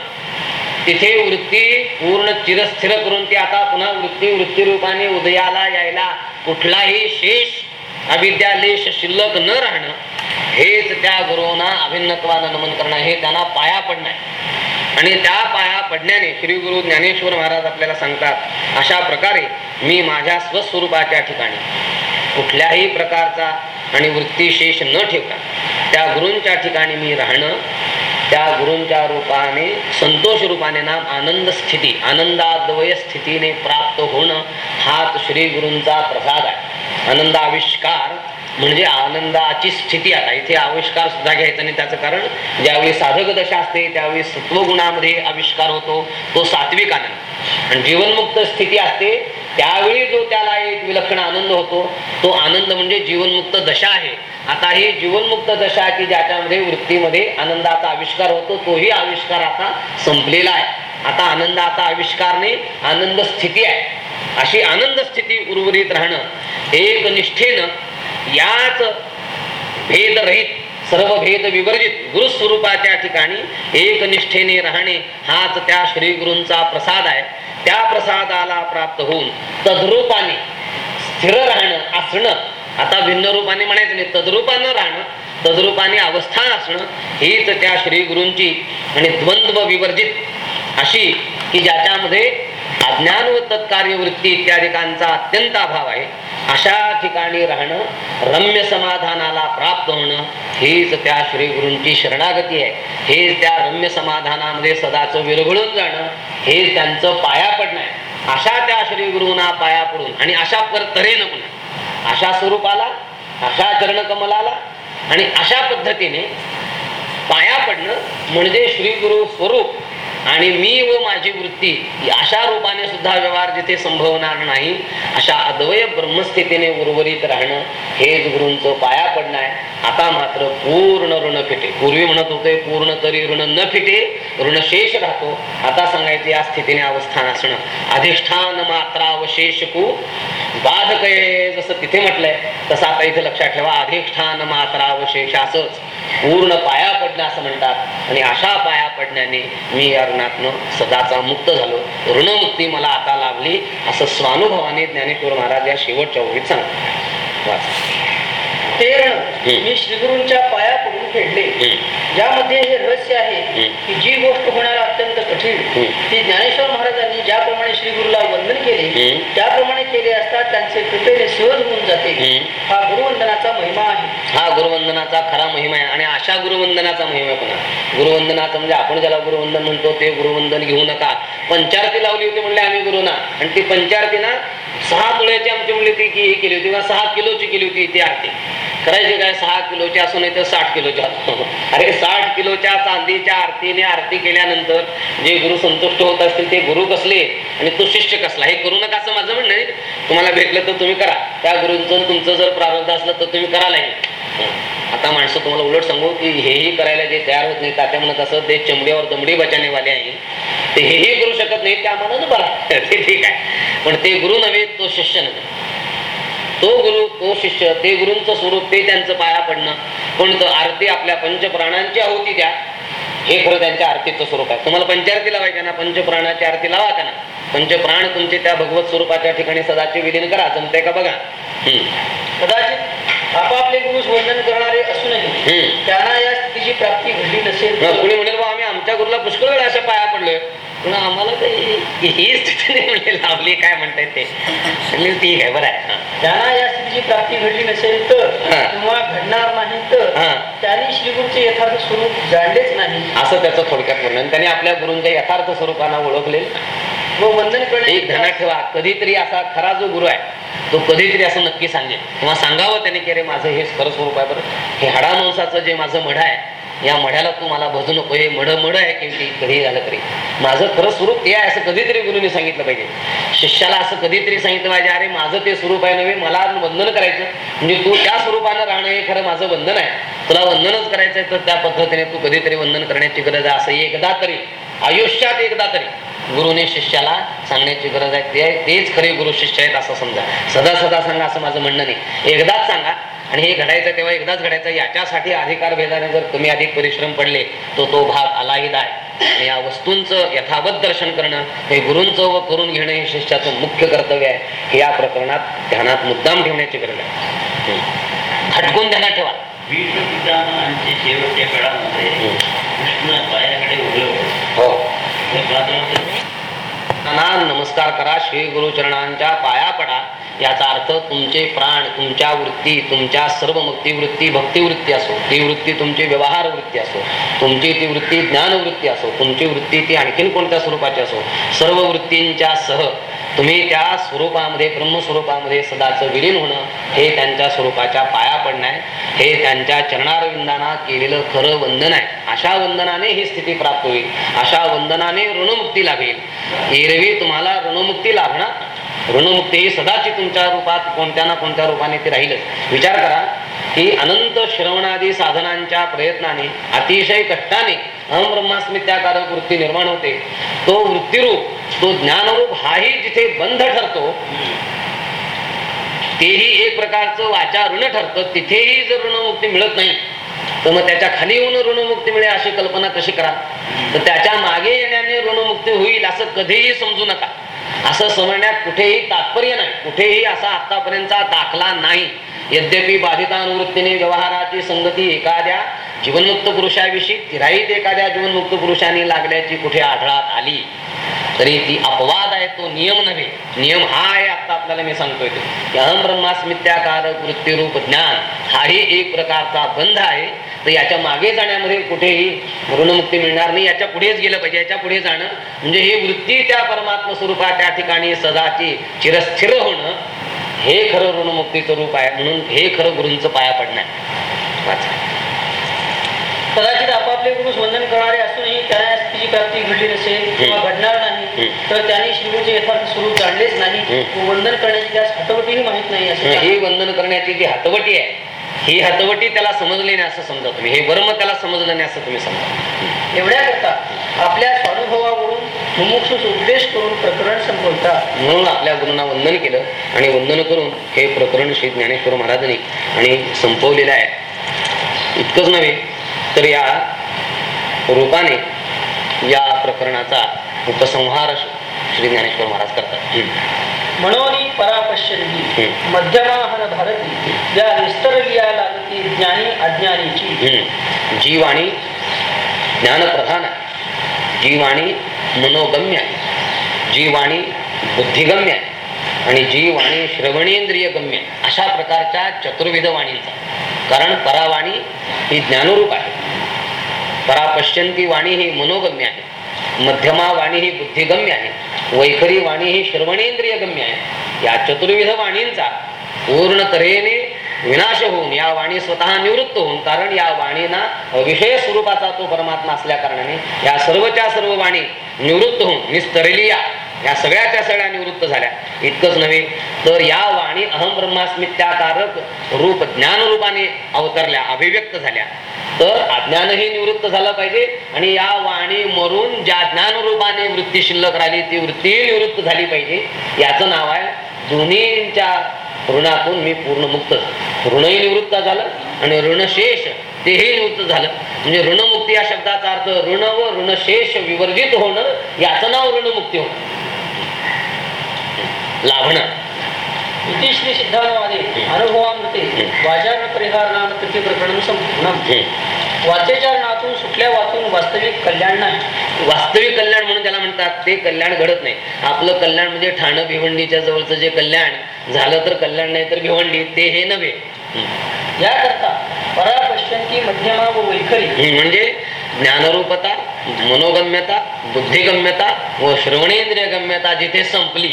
तिथे वृत्ती पूर्ण चिरस्थिर करून ती आता पुन्हा वृत्ती वृत्तीरूपाने उदयाला यायला कुठलाही शेष अविद्यालेश शिल्लक न राहणं हेच त्या गुरुंना अभिन्नत्वानं नमन करणं हे त्यांना पाया पडणं. आहे आणि त्या पाया पडण्याने श्री गुरु ज्ञानेश्वर महाराज आपल्याला सांगतात अशा प्रकारे मी माझ्या स्वस्वरूपाच्या ठिकाणी कुठल्याही प्रकारचा आणि वृत्तीशेष न ठेवता त्या गुरूंच्या ठिकाणी मी राहणं त्या गुरूंच्या रूपाने संतोष रूपाने नाम आनंद स्थिती आनंदाद्वय स्थितीने प्राप्त होणं हाच श्री गुरूंचा प्रसाद आहे. आनंद आविष्कार म्हणजे आनंदाची स्थिती. आता इथे आविष्कार सुद्धा घ्यायचा नाही. त्याचं कारण ज्यावेळी साधक दशा असते त्यावेळी सत्वगुणामध्ये आविष्कार होतो. तो सात्विक आनंद. आणि जीवनमुक्त स्थिती असते त्यावेळी जो त्याला एक विलक्षण आनंद होतो तो आनंद म्हणजे जीवनमुक्त दशा आहे. आता ही जीवनमुक्त दशा की ज्याच्यामध्ये वृत्तीमध्ये आनंदाचा आविष्कार होतो तोही आविष्कार आता संपलेला आहे. आता आनंद आता आविष्कार नाही आनंद स्थिती आहे. अशी आनंद स्थिती उर्वरित राहणं एक निष्ठेनं याच भेदरहित सर्व भेद विवर्जित गुरुस्वरूपाच्या ठिकाणी एक निष्ठेने राहणे हाच त्या श्री गुरूंचा प्रसाद आहे. त्या प्रसादाला प्राप्त होऊन तद्रूपाने स्थिर राहणं असणं. आता भिन्न रूपाने म्हणायचं नाही तद्रूपानं राहणं. तद्रूपाने अवस्था असणं हीच त्या श्री गुरूंची आणि द्वंद्व विवर्जित अशी की ज्याच्यामध्ये अज्ञान व तत्कार्य वृत्ती इत्यादिकांचा अत्यंत अभाव आहे. अशा ठिकाणी राहणं रम्य समाधानाला प्राप्त होणं हीच त्या श्री गुरूंची शरणागती आहे. हेच त्या रम्य समाधानामध्ये सदाच विरघळून जाणं हे त्यांचं पाया पडणं आहे. अशा त्या श्री गुरूंना पाया पडून आणि अशा पर तऱ्हेनं पुन्हा अशा स्वरूपाला अशा चरणकमलाला आणि अशा पद्धतीने पाया पडणं म्हणजे श्री गुरु स्वरूप आणि मी व माझी वृत्ती अशा रूपाने सुद्धा व्यवहार जिथे संभवणार नाही अशा अद्वय ब्रह्मस्थितीने उर्वरित राहणं हेच गुरूंचं पाया पडणं आहे आता मात्र पूर्ण ऋण फिटे. पूर्वी म्हणत होते पूर्ण तरी ऋण न फिटे ऋण शेष राहतो. आता सांगायचं या स्थितीने अवस्थान असणं. अधिष्ठान मात्रा अवशेष कू बाधक आहे जसं तिथे म्हटलंय तसं आता इथे लक्षात ठेवा अधिष्ठान मात्र अवशेष असंच पूर्ण पाया पडणं असं म्हणतात आणि अशा पाया पडण्याने मी या ऋणातनं सदाचा मुक्त झालो ऋणमुक्ती मला आता लाभली असं स्वानुभवाने ज्ञानेश्वर महाराज या शेवटच्या ओळीत सांगतात. ते हम्म. मी श्रीगुरूंच्या पाया पडून फेडले. ज्यामध्ये हे रहस्य आहे. की जी गोष्ट होणार अत्यंत कठीण. ती ज्ञानेश्वर महाराजांनी ज्याप्रमाणे श्री गुरुला वंदन केले. त्याप्रमाणे केले असता त्यांचे कृपेने सहज होऊन जाते. हा गुरुवंदनाचा महिमा आहे हा गुरुवंदनाचा खरा महिमा आहे आणि अशा गुरुवंदनाचा महिमा पुन्हा गुरुवंदनाचा म्हणजे आपण ज्याला गुरुवंदन म्हणतो ते गुरुवंदन घेऊ नका पंचारती लावली होती म्हणले आम्ही गुरुना आणि ती पंचारती ना सहा तुळ्याची आमची म्हणली ती की हे केली होती किंवा सहा किलोची केली होती ती आरती करायची काय? सहा किलोची असून नाही साठ किलोच्या अरे साठ किलोच्या चांदीच्या आरतीने आरती केल्यानंतर जे गुरु संतुष्ट होत असतील ते गुरु कसले आणि तो शिष्य कसला? हे करू नका असं माझं म्हणणं आहे. तुम्हाला भेटलं तर तुम्ही करा. त्या गुरुंचं तुमचं जर प्रारब्ध असलं तर तुम्ही करायलाही आता माणसं तुम्हाला उलट सांगू की हेही करायला जे तयार होत नाही तात्या म्हणत असं ते चमडीवर दमडी बचाने वाले आहे. ते हेही करू शकत नाही त्या मनानं बरा. ते ठीक आहे. पण ते गुरु नव्हे तो शिष्य नव्हे. तो गुरु तो शिष्य ते गुरूंचं स्वरूप ते त्यांचं पाया पडणं पण तो आरती आपल्या पंचप्राणांची आहुती द्या. हे खरं त्यांच्या आरतीचं स्वरूप आहे. तुम्हाला पंचारती लावायच्या ना पंचप्राणाची आरती लावा त्यांना. पंचप्राण तुमचे त्या भगवत स्वरूपाच्या ठिकाणी सदाचे विलीन करा. जमते का बघा? हम्म. कदाचित आपापले गुरुस वंदन करणारे असूनही. त्यांना या स्थितीची प्राप्ती घडली नसेल कुणी म्हणेल बा आम्ही आमच्या गुरुला पुष्कळ वेळा अशा पाया पडलोय. पण आम्हाला काही ही स्थिती नाही म्हणजे लावली काय म्हणतायत ते? म्हणले, ठीक आहे बरं आहे. त्यांना या स्थितीची प्राप्ती घडली नसेल तर. किंवा घडणार नाही तर. त्यांनी श्रीगुरूचे यथार्थ स्वरूप जाणलेच नाही. असं त्याचं थोडक्यात वर्णन त्यांनी आपल्या गुरूंच्या यथार्थ स्वरूपाला ओळखले व वंदन करणे एक ध्यानात ठेवा. कधीतरी असा खरा जो गुरु आहे तो कधीतरी असं नक्की सांगेल. किंवा सांगावं त्याने की अरे माझं हे खरं स्वरूप आहे बरं. हे हाडामांसाचं जे माझं मढ आहे या मढ्याला तू मला भजू नको हे मढ मढ आहे किमती कधी कधीही झालं तरी. माझं खरं स्वरूप ते आहे असं कधीतरी गुरुने सांगितलं पाहिजे. शिष्याला असं कधीतरी सांगितलं पाहिजे अरे माझं ते स्वरूप आहे नव्हे मला वंदन करायचं. म्हणजे तू त्या स्वरूपानं राहणं हे खरं माझं बंधन आहे. तुला वंदनच करायचंय तर त्या पद्धतीने तू कधीतरी वंदन करण्याची गरज आहे असं एकदा तरी आयुष्यात एकदा तरी गुरुने शिष्याला सांगण्याची गरज आहे. ते तेच खरे गुरु शिष्य आहेत असं समजा. सदा सदा सांगा असं माझं म्हणणं नाही. एकदाच सांगा आणि हे घडायचं तेव्हा एकदाच घडायचं याच्यासाठी अधिकार भेदाने जर कमी अधिक परिश्रम पडले तो तो भाग आलाहीद आहे. आणि या वस्तूंचं यथावत दर्शन करणं हे गुरूंचं व करून घेणं हे शिष्याचं मुख्य कर्तव्य आहे. हे या प्रकरणात ध्यानात मुद्दाम ठेवण्याची गरज आहे. हटकून ध्यानात ठेवा. शेवटच्या काळामध्ये. कृष्ण पायाकडे उभे हो. नमस्कार करा. श्री गुरुचरणांच्या पाया पडा. याचा अर्थ तुमचे प्राण तुमच्या वृत्ती तुमच्या सर्व मुक्ती वृत्ती भक्तिवृत्ती असो. ती वृत्ती तुमची व्यवहार वृत्ती असो. तुमची ती वृत्ती ज्ञान वृत्ती असो. तुमची वृत्ती ती आणखीन कोणत्या स्वरूपाची असो? सर्व वृत्तींच्या सह तुम्ही त्या स्वरूपामध्ये ब्रह्मस्वरूपामध्ये सदाच विलीन होणं हे त्यांच्या स्वरूपाच्या पाया पडणं आहे. हे त्यांच्या चरणारविंदांना केलेलं खरं वंदन आहे. अशा वंदनाने ही स्थिती प्राप्त होईल. अशा वंदनाने ऋणमुक्ती लाभेल. एरवी तुम्हाला ऋणमुक्ती लाभणार. ऋणमुक्ती ही सदाची तुमच्या रूपात कोणत्या ना कोणत्या रूपाने ती राहीलच. विचार करा की अनंत श्रवणादी साधनांच्या प्रयत्नाने अतिशय कष्टाने अहम ब्रह्मास्मित्याकारक वृत्ती निर्माण होते. तो वृत्तीरूप तो ज्ञानरूप हाही जिथे बंध ठरतो तेही एक प्रकारचं वाचा ऋण ठरतं. तिथेही जर ऋणमुक्ती मिळत नाही तर मग त्याच्याखाली येऊन ऋणमुक्ती मिळेल अशी कल्पना कशी करा? तर त्याच्यामागे येण्याने ऋणमुक्ती होईल असं कधीही समजू नका. असं समजण्यात कुठेही तात्पर्य नाही. कुठेही असा आतापर्यंतचा दाखला नाही. यद्यपि बाधितानुवृत्तीने व्यवहाराची संगती एखाद्या जीवनमुक्त पुरुषाविषयी तिराईत एखाद्या जीवनमुक्त पुरुषाने लागल्याची कुठे आढळात आली तरी ती अपवाद आहे तो नियम नव्हे. नियम हा आहे आता आपल्याला मी सांगतोय ते. की अहम ब्रह्मास्मित्याकारक वृत्तीरूप ज्ञान हाही एक प्रकारचा बंध आहे. तर याच्या मागे जाण्यामध्ये कुठेही ऋणमुक्ती मिळणार नाही. याच्या पुढेच गेलं पाहिजे. याच्यापुढे जाणं म्हणजे ही वृत्ती त्या परमात्म स्वरूपात त्या ठिकाणी सदाची चिरस्थिर होणं हे खरं ऋणमुक्तीचं रूप आहे म्हणून हे खरं गुरूंचं पाया पडणं आहे वाचा. कदाचित आपापले पुरुष वंदन करणारे असूनही त्यांना स्थितीची प्राप्ती घडली नसेल किंवा घडणार नाही. तर त्यांनी श्रीगुरूचे यथार्थ स्वरूप जाणलेच नाही. वंदन करण्याची त्यास हटवटीही माहीत नाही असे ही वंदन करण्याची जी हातवटी आहे ही हातवटी त्याला समजली नाही असं समजा तुम्ही. हे वर्म त्याला समजलं नाही असं तुम्ही समजा एवढ्या करता. आपल्या स्वानुभवावरून मुमुक्षुस उपदेश करून प्रकरण संपवतात म्हणून आपल्या गुरूंना वंदन केलं आणि वंदन करून हे प्रकरण श्री ज्ञानेश्वर महाराजांनी आणि संपवलेलं आहे. इतकंच नव्हे तर या रूपाने या प्रकरणाचा उपसंहार श्री ज्ञानेश्वर महाराज करतात. म्हणून परापश्यंती. मध्यमाहन भारती या निस्तरलिया लागती ज्ञानी अज्ञानीची. हम्म. जी वाणी ज्ञानप्रधान आहे. जी वाणी मनोगम्य आहे. जी वाणी बुद्धिगम्य आहे. आणि जी वाणी श्रवणेंद्रिय गम्य आहे. अशा प्रकारच्या चतुर्विध वाणींचा. कारण परावाणी ही ज्ञानरूप आहे. परापश्यंती वाणी ही मनोगम्य आहे. मध्यमा वाणी ही बुद्धिगम्य आहे. वैखरी वाणी ही श्रवणेंद्रिय गम्य आहे. या चतुर्विध वाणींचा पूर्ण तऱ्हेने विनाश होऊन या वाणी स्वतः निवृत्त होऊन कारण या वाणीना विषय स्वरूपाचा तो परमात्मा असल्या कारणाने या सर्वच्या सर्व वाणी निवृत्त होऊन निस्तरलिया या सगळ्याच्या सगळ्या निवृत्त झाल्या. इतकंच नव्हे तर या वाणी अहम ब्रह्मास्मित्याकारक रूप ज्ञान रूपाने अवतरल्या अभिव्यक्त झाल्या. तर अज्ञानही निवृत्त झालं पाहिजे आणि या वाणी मरून ज्या ज्ञान रूपाने वृत्ती शिल्लक राहिली ती वृत्तीही निवृत्त झाली पाहिजे. याचं नाव आहे दोन्हीच्या ऋणातून मी पूर्ण मुक्त ऋणही निवृत्त झालं आणि ऋणशेष तेही निवृत्त झालं. म्हणजे ऋणमुक्ती या शब्दाचा अर्थ ऋण व ऋणशेष विवर्जित होणं याचं नाव ऋणमुक्ती होणं. लाभणं. अनुभवामृते प्रकरण संपूर्ण. वाचेचरणातून सुटल्या वाचून वास्तविक कल्याण नाही. वास्तविक कल्याण म्हणून त्याला म्हणतात ते कल्याण घडत नाही. आपलं कल्याण म्हणजे ठाणं भिवंडीच्या जवळचं जे कल्याण झालं तर कल्याण नाही तर भिवंडी ते हे नव्हे. याकरता परापश्यंती मध्यमा व वैखरी. हम्म, म्हणजे ज्ञानरूपता मनोगम्यता बुद्धिगम्यता व श्रवणेंद्रिय गम्यता जिथे संपली.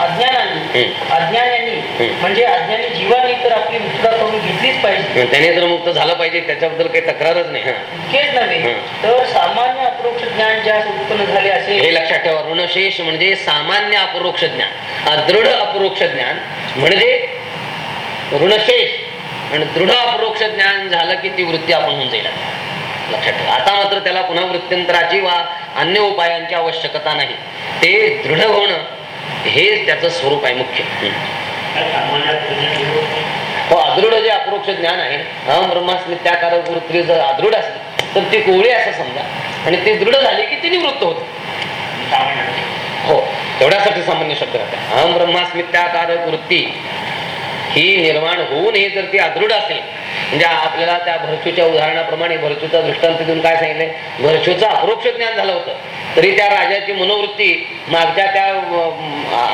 अज्ञानाने. अज्ञानाने. म्हणजे अज्ञानी जीवानी तर आपली मुक्ता करून घेतलीच पाहिजे. त्याने जर मुक्त झालं पाहिजे त्याच्याबद्दल काही तक्रारच नाही इतकेच नव्हे हम्म. तर सामान्य अपरोक्ष ज्ञान ज्यास उत्पन्न झाले हे लक्षात ठेवा ऋणशेष म्हणजे सामान्य अपरोक्ष ज्ञान. अदृढ अपरोक्ष ज्ञान म्हणजे ऋणशेष. आणि दृढ अपरोक्ष ज्ञान झालं की ती वृत्ती आपण होऊन जाईल. लक्षात ठेवा. आता मात्र त्याला पुन्हा वृत्त्यंतराची वा अन्य उपायांची आवश्यकता नाही. ते दृढ होणं हेच त्याचं स्वरूप आहे मुख्य. हो अदृढ जे अपरोक्ष ज्ञान आहे अहम ब्रह्मास्मित्याकारक वृत्ती जर अदृढ असली तर ती कोवळी असं समजा. आणि ती दृढ झाली की ती निवृत्त होते. हो तेवढ्यासाठी सामान्य शब्द राहते अहम ब्रह्मास्मित्याकारक वृत्ती ही निर्माण होऊन हे जर ती अदृढ असेल. म्हणजे आपल्याला त्या भरचूच्या उदाहरणाप्रमाणे भरचूचा दृष्टांत देऊन काय सांगितलंय? भरचूचं अप्रोक्ष ज्ञान झालं होतं. तरी त्या राजाची मनोवृत्ती मागच्या त्या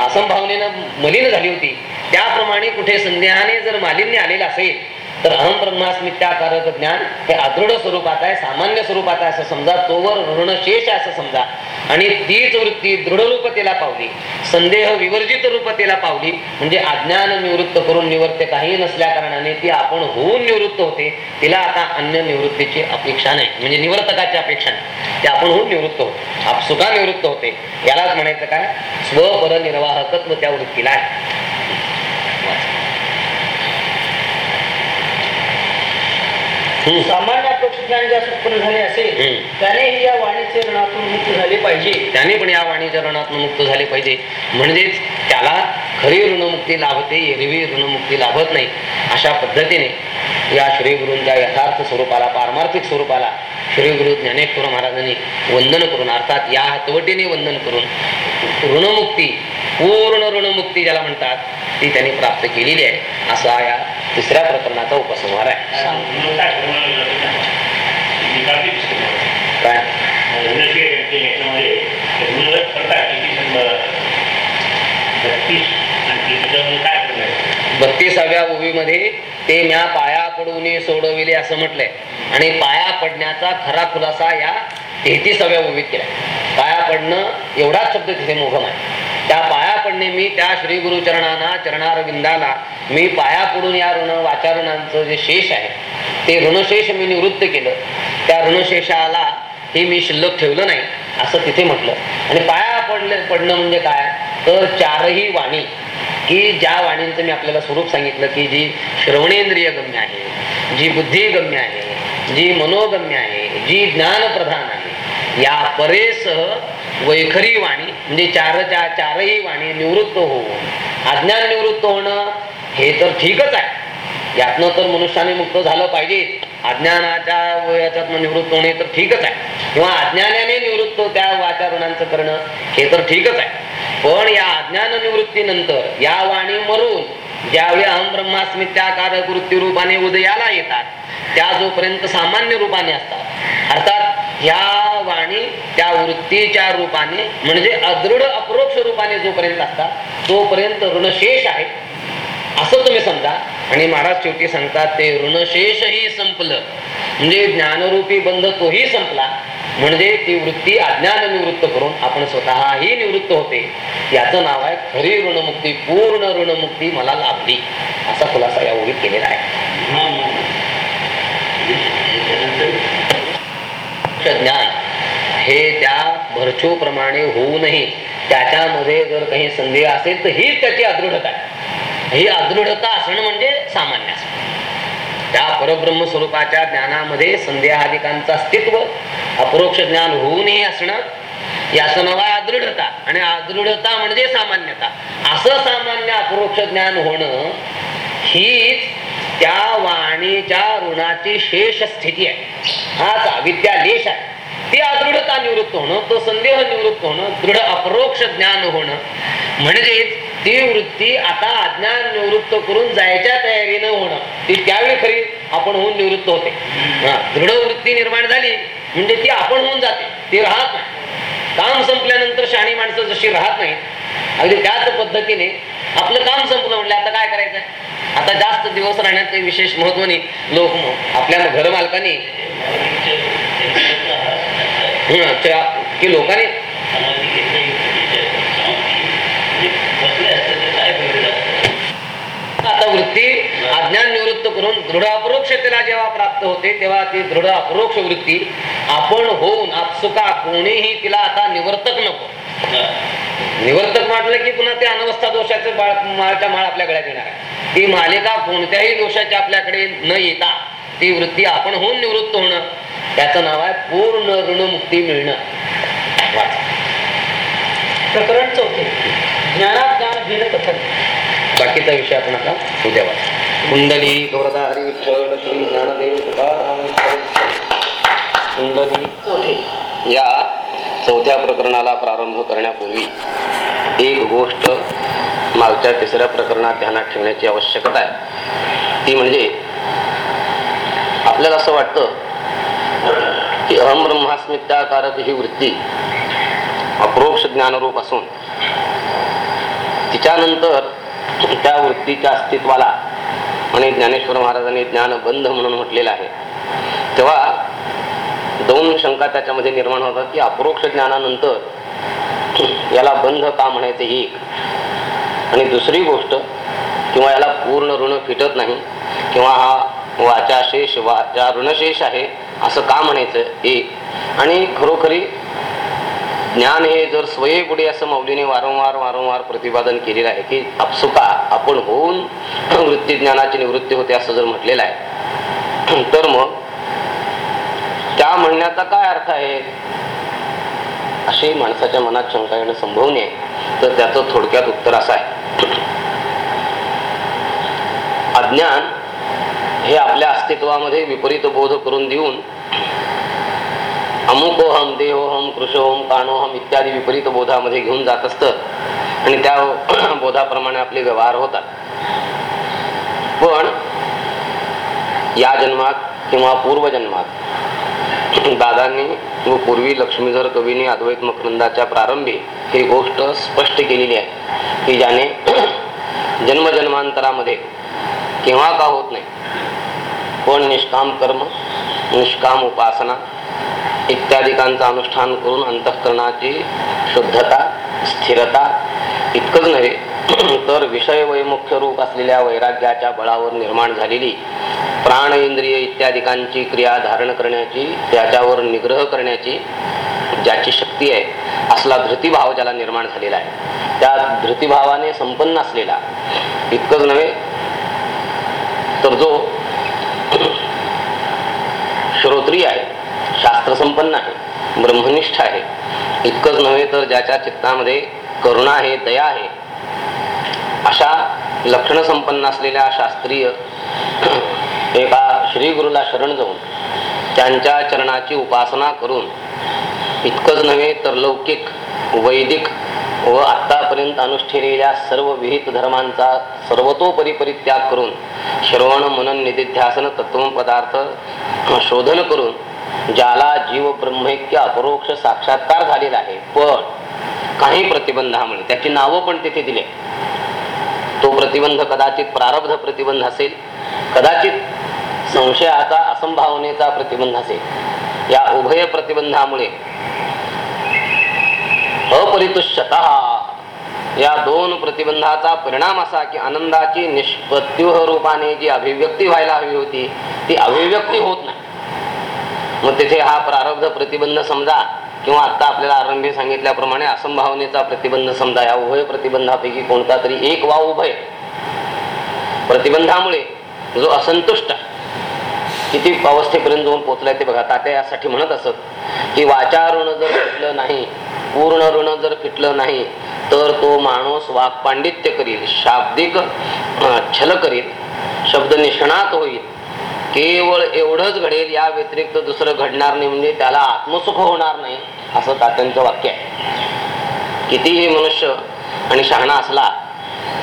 असंभावनेनं मलिन झाली होती. त्याप्रमाणे कुठे संदेहाने जर मालिन्य आलेलं असेल तर अहम ब्रह्मास्मित्याकारक ज्ञान हे अदृढ स्वरूपात आहे सामान्य स्वरूपात आहे असं समजा तोवर ऋणशेष असं समजा. आणि तीच वृत्ती दृढ रूपतेला पावली संदेह विवर्जित रूपतेला पावली म्हणजे अज्ञान निवृत्त करून निवृत्त काही नसल्या कारणाने ती आपण होऊन निवृत्त होते तिला आता अन्य निवृत्तीची अपेक्षा नाही म्हणजे निवर्तकाची अपेक्षा नाही. ते आपण होऊन निवृत्त होतो आपसुका निवृत्त होते. यालाच म्हणायचं काय? स्वपरनिर्वाहकत्व त्या वृत्तीला आहे. सामान्य अपेक्ष ज्ञान ज्यास उत्पन्न झाले असेल. त्यानेही या वाणीचे ऋणातून मुक्त झाले पाहिजे. त्याने पण या वाणीच्या ऋणातून मुक्त झाले पाहिजे. म्हणजेच त्याला खरी ऋणमुक्ती लाभते एरवी ऋणमुक्ती लाभत नाही अशा पद्धतीने या श्री गुरूंच्या यथार्थ स्वरूपाला पारमार्थिक स्वरूपाला श्री गुरु ज्ञानेश्वर महाराजांनी वंदन करून अर्थात या हातवटीने वंदन करून ऋणमुक्ती पूर्ण ऋणमुक्ती ज्याला म्हणतात ती त्यांनी प्राप्त केलेली आहे. असा या तिसऱ्या प्रकरणाचा उपसंहार आहे. काय? बत्तीसाव्या ओवीमध्ये ते म्या पाया पडून सोडविले असं म्हटलंय. आणि पाया पडण्याचा खरा खुलासा या तेहतीसाव्या ओवीत केला पाया पडणं एवढाच शब्द तिथे मोघम आहे. त्या पाया पडणे मी त्या श्री गुरुचरणाना चरणारविंदाला मी पाया पडून या ऋण वाचारणांचं जे शेष आहे ते ऋणशेष मी निवृत्त केलं. त्या ऋणशेषाला हे मी शिल्लक ठेवलं नाही असं तिथे म्हटलं. आणि पाया पडले पडणं म्हणजे काय? तर चारही वाणी. की ज्या वाणींचं मी आपल्याला स्वरूप सांगितलं की जी श्रवणेंद्रिय गम्य आहे जी बुद्धिगम्य आहे जी मनोगम्य आहे जी ज्ञानप्रधान आहे या परेसह वैखरी वाणी म्हणजे चारच्या चारही वाणी निवृत्त होऊन अज्ञान निवृत्त होणं हे तर ठीकच आहे. यातनं तर मनुष्याने मुक्त झालं पाहिजे. अज्ञानाच्या याच्यात निवृत्त होणे तर ठीकच आहे. किंवा अज्ञानाने निवृत्त त्या वाचारणांचं करणं हे तर ठीकच आहे. पण या अज्ञान निवृत्तीनंतर या वाणी मरून ज्यावेळी अहम ब्रह्मास्मित्याकार वृत्ती रूपाने उदयाला येतात त्या जोपर्यंत सामान्य रूपाने असतात. अर्थात ह्या वाणी त्या वृत्तीच्या रूपाने म्हणजे अदृढ अप्रोक्ष रूपाने जोपर्यंत असतात तोपर्यंत ऋणशेष आहे. असं तुम्ही समजा. आणि महाराज शेवटी सांगतात ते ऋणशेषही संपलं. म्हणजे ज्ञानरूपी बंध तोही संपला. म्हणजे ती वृत्ती अज्ञान निवृत्त करून आपण स्वतःही निवृत्त होते. याचं नाव आहे खरी ऋणमुक्ती पूर्ण ऋणमुक्ती मला लाभली. असा खुलासा या ओळीत केलेला आहे. ज्ञान हे त्या भरचूप्रमाणे होऊनही त्याच्यामध्ये जर काही संदेह असेल तर हीच त्याची अदृढता आहे. ही अदृढता असणं म्हणजे सामान्य असण. त्या परब्रह्म स्वरूपाच्या ज्ञानामध्ये संदेहाधिकांचं अस्तित्व अपरोक्ष ज्ञान होऊनही असणं याचं नाव आहे अदृढता. आणि अदृढता म्हणजे सामान्यता. असं सामान्य अपरोक्ष ज्ञान होणं हीच त्या वाणीच्या ऋणाची शेष स्थिती आहे. हाच अविद्या लेश आहे. ती अदृढता निवृत्त होणं तो संदेह निवृत्त होणं दृढ अपरोक्ष ज्ञान होणं. म्हणजेच ती वृत्ती आता अज्ञान निवृत्त करून जायच्या तयारीनं होणं. ती त्यावेळी खरी आपण होऊन निवृत्त होते. दृढ वृत्ती निर्माण झाली म्हणजे ती आपण होऊन जाते ती राहत नाही. काम संपल्यानंतर शहाणी माणसं जशी राहत नाहीत अगदी त्याच पद्धतीने आपलं काम संपलं म्हणलं आता काय करायचं आता जास्त दिवस राहण्यात विशेष महत्त्व नाही. लोक आपल्या घर मालकाने की लोकांनी आता वृत्ती अज्ञान निवृत्त करून दृढ अपरोक्षतेला जेव्हा प्राप्त होते तेव्हा ती दृढ अपरोक्ष वृत्ती आपण होऊन आपसुका कोणीही तिला आता निवर्तक नको. निवर्तक म्हटलं की पुन्हा ते अनवस्था दोषाचे माळच्या माळ आपल्या गळ्यात येणार आहे. ती मालिका कोणत्याही दोषाच्या आपल्याकडे न येता ती वृत्ती आपण होऊन निवृत्त होणं त्याचं नाव आहे पूर्ण ऋणमुक्ती मिळणं. वाचा. प्रकरण चौथे. ज्ञानाज्ञान भेद कथन. बाकीचा विषय आपण आता उद्या वाचा. कुंडली गौरदा हरी विठ्ठल श्री ज्ञानदेव तुकाराम कुंडली. चौथे. या चौथ्या प्रकरणाला प्रारंभ करण्यापूर्वी एक गोष्ट मागच्या तिसऱ्या प्रकरणात ध्यानात ठेवण्याची आवश्यकता आहे. ती म्हणजे आपल्याला असं वाटतं की अहम ब्रह्मास्मित्याकारक ही वृत्ती अप्रोक्ष ज्ञानरूप असून तिच्यानंतर त्या वृत्तीच्या अस्तित्वाला आणि ज्ञानेश्वर महाराजांनी ज्ञान बंध म्हणून म्हटलेलं आहे. तेव्हा दोन शंका त्याच्यामध्ये निर्माण होतात की अप्रोक्ष ज्ञानानंतर याला बंध का म्हणायचे ही एक. आणि दुसरी गोष्ट किंवा याला पूर्ण ऋण फिटत नाही किंवा हा वाचाशेष वाचा ऋणशेष आहे असं का म्हणायचं? एक. आणि खरोखरी ज्ञान हे जर स्वये पुढे असं मौलीने वारंवार वारंवार प्रतिपादन केलेलं आहे की आपसुका आपण होऊन वृत्ती ज्ञानाची निवृत्ती होते असं जर म्हटलेलं आहे तर मग त्या म्हणण्याचा काय अर्थ आहे? अशी माणसाच्या मनात शंका येणं संभव नाही. तर त्याचं थोडक्यात उत्तर असं आहे. अज्ञान हे आपल्या अस्तित्वामध्ये विपरीत बोध करून देऊन अमुकोहम देहोहम कृषोहम कानोहम इत्यादी विपरीत बोधामध्ये घेऊन जात असतं. आणि त्या बोधाप्रमाणे आपले व्यवहार होतात. पण या जन्मात किंवा पूर्वजन्मात दादांनी व पूर्वी लक्ष्मीधर कवीने अद्वैत मकरंदाच्या प्रारंभी ही गोष्ट स्पष्ट केलेली आहे की ज्याने जन्मजन्मांतरामध्ये केव्हा का होत नाही पण निष्काम कर्म निष्काम उपासना इत्यादिकांचं अनुष्ठान करून अंतःकरणाची शुद्धता स्थिरता इतकंच नव्हे तर विषय वैमुख्य रूप असलेल्या वैराग्याच्या बळावर निर्माण झालेली प्राण इंद्रिय इत्यादिकांची क्रिया धारण करण्याची त्याच्यावर निग्रह करण्याची ज्याची शक्ती आहे असला धृतीभाव ज्याला निर्माण झालेला आहे. त्या धृतिभावाने संपन्न असलेला इतकंच नव्हे तर जो श्रोत्री आहे शास्त्र संपन्न आहे ब्रह्मनिष्ठ आहे इतकंच नव्हे तर ज्याच्या चित्तामध्ये करुणा आहे दया आहे अशा लक्षण संपन्न असलेल्या शास्त्रीय एका श्री गुरुला शरण जाऊन त्यांच्या चरणाची उपासना करून इतकंच नव्हे तर लौकिक वैदिक व आत्तापर्यंत अनुष्ठिलेल्या सर्व विहित धर्मांचा सर्वतोपरी परित्याग करून श्रवण मनन निधिध्यासन तत्व पदार्थ शोधन करून ज्याला जीव ब्रह्मैक्य अपरोक्ष साक्षात्कार झालेला आहे पण काही प्रतिबंधामुळे त्याची नावं पण तिथे दिले. तो प्रतिबंध कदाचित प्रारब्ध प्रतिबंध असेल कदाचित संशयाचा असंभावनेचा प्रतिबंध असेल. या उभय प्रतिबंधामुळे अपरितुष्यत या दोन प्रतिबंधाचा परिणाम असा की आनंदाची निष्पत्युह रूपाने जी अभिव्यक्ती व्हायला हवी होती ती अभिव्यक्ती होत नाही. मग तिथे हा प्रारब्ध प्रतिबंध समजा किंवा आता आपल्याला आरंभी सांगितल्याप्रमाणे असंभावनेचा प्रतिबंध समजा या उभय प्रतिबंधापैकी कोणता तरी एक वा उभय प्रतिबंधामुळे जो असंतुष्ट आहे किती अवस्थेपर्यंत जाऊन पोचलाय ते बघा. तात्या यासाठी म्हणत असत की वाचा ऋण जर फिटलं नाही पूर्ण ऋण जर फिटलं नाही तर तो माणूस वाक्पांडित्य करील शाब्दिक छल करील शब्द निष्णात होईल. केवळ एवढंच घडेल या व्यतिरिक्त दुसरं घडणार नाही. म्हणजे त्याला आत्मसुख होणार नाही. असं तात्यांचं वाक्य आहे. कितीही मनुष्य आणि शहाणा असला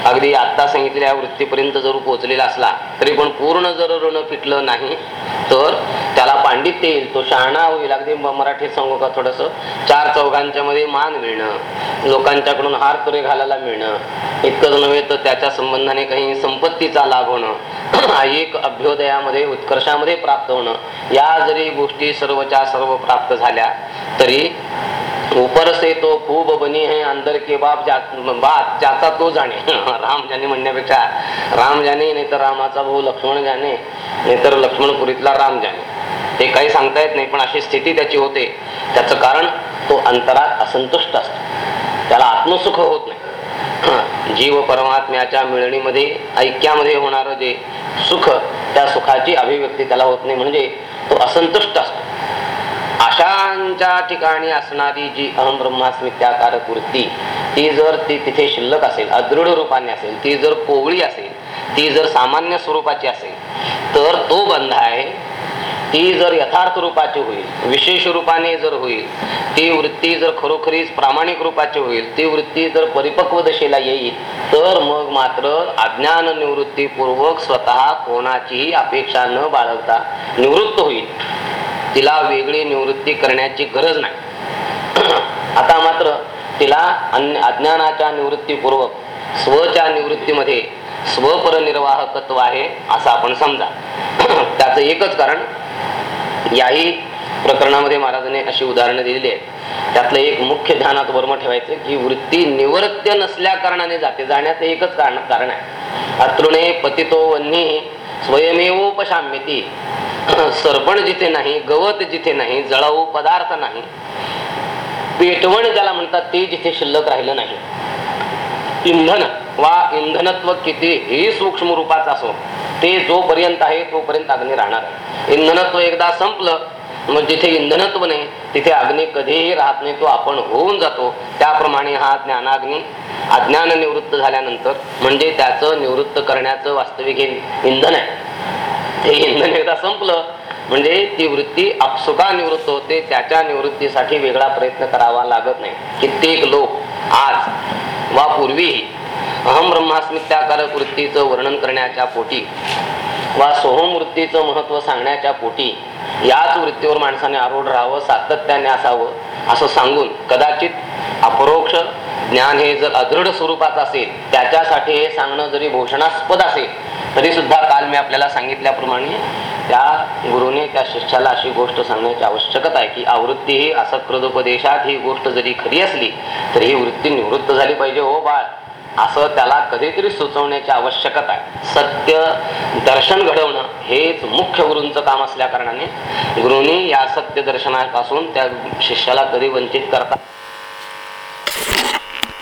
अगदी आत्ता सांगितलेल्या वृत्तीपर्यंत जर पोहोचलेला असला तरी पण पूर्ण जर ऋण फिटलं नाही तर त्याला पांडित्य येईल. तो शहाणा होईल. अगदी मराठी मराठीत सांगू का थोडस? चार चौघांच्या मध्ये मान मिळणं लोकांच्याकडून हार तुरे घालायला मिळणं इतकंच नव्हे तर त्याच्या संबंधाने काही संपत्तीचा लाभ होणं एक अभ्योदयामध्ये उत्कर्षामध्ये प्राप्त होणं या जरी गोष्टी सर्वच्या सर्व प्राप्त झाल्या तरी ऊपर से तो खूप बनी है अंदर के बाप जा, बात ज्याचा तो जाणे राम जाणे म्हणण्यापेक्षा राम जाणे नाहीतर रामाचा भाऊ लक्ष्मण जाणे नाहीतर लक्ष्मणपुरीतला राम जाणे ते काही सांगता येत नाही पण अशी स्थिती त्याची होते. त्याचं कारण तो अंतरात असंतुष्ट असतो. त्याला आत्मसुख होत नाही. जीव परमात्म्याच्या मिळणीमध्ये ऐक्यामध्ये होणारं जे सुख त्या सुखाची अभिव्यक्ती त्याला होत नाही. म्हणजे तो असंतुष्ट असतो. अशांच्या ठिकाणी असणारी जी अहम ब्रह्मास्मित्याकारक वृत्ती ती जर ती तिथे शिल्लक असेल अदृढ रूपाने असेल ती जर कोवळी असेल ती जर सामान्य स्वरूपाची असेल तर तो बंध आहे ती जर यथार्थ रूपाची होईल विशेष रूपाने जर होईल ती वृत्ती जर खरोखरीच प्रामाणिक रूपाची होईल ती वृत्ती जर परिपक्व दशेला येईल तर मग मात्र अज्ञान निवृत्तीपूर्वक स्वतः कोणाचीही अपेक्षा न बाळगता निवृत्त होईल. तिला वेगळी निवृत्ती करण्याची गरज नाही. आता मात्र तिला अन्य अज्ञानाच्या निवृत्तीपूर्वक स्वच्या निवृत्तीमध्ये स्वपरनिर्वाहकत्व आहे असं आपण समजा. त्याचं एकच कारण याही प्रकरणामध्ये महाराजांनी अशी उदाहरणं दिलेली आहेत. त्यातलं एक मुख्य ध्यानात वर्म ठेवायचं की वृत्ती निवृत्य नसल्या कारणाने जाते. जाण्याचं एकच कारण कारण आहे. अतृणे पतितो वन्नी स्वयमेवोपशाम्यती सरपण जिथे नाही गवत जिथे नाही जळाऊ पदार्थ नाही. पेटवण ज्याला म्हणतात ते जिथे शिल्लक राहिलं नाही. इंधन वा इंधनत्व कितीही सूक्ष्म रूपाचं असो ते जोपर्यंत आहे तोपर्यंत अग्नी राहणार इंधनत्व एकदा संपलं मग जिथे इंधनत्व नाही तिथे अग्नी कधीही राहत नाही तो आपण होऊन जातो. त्याप्रमाणे हा ज्ञानाग्नी अज्ञान निवृत्त झाल्यानंतर म्हणजे त्याचं निवृत्त करण्याचं वास्तविक हे इंधन आहे. ते इंधन एकदा संपलं म्हणजे ती वृत्ती आपसुका निवृत्त होते त्याच्या निवृत्तीसाठी वेगळा प्रयत्न करावा लागत नाही. कित्येक लोक आज वा पूर्वीही अहम ब्रह्मास्मित्याकारक वृत्तीचं वर्णन करण्याच्या पोटी वा सोहम वृत्तीचं महत्त्व सांगण्याच्या पोटी याच वृत्तीवर माणसाने आरूढ राहावं सातत्याने असावं असं सांगून कदाचित अपरोक्ष ज्ञान हे जर अदृढ स्वरूपाचं असेल त्याच्यासाठी हे सांगणं जरी घोषणास्पद असेल तरी सुद्धा काल मी आपल्याला सांगितल्याप्रमाणे त्या गुरुने त्या शिष्याला अशी गोष्ट सांगण्याची आवश्यकता आहे की आवृत्ती ही असकृदोपदेशात ही गोष्ट जरी खरी असली तरी ही वृत्ती निवृत्त झाली पाहिजे हो बाळ. असं त्याला कधीतरी सुचवण्याची आवश्यकता आहे. सत्य दर्शन घडवणं हेच मुख्य गुरूंचं काम असल्या कारणाने गुरुनी या सत्य दर्शनापासून त्या शिष्याला कधी वंचित करता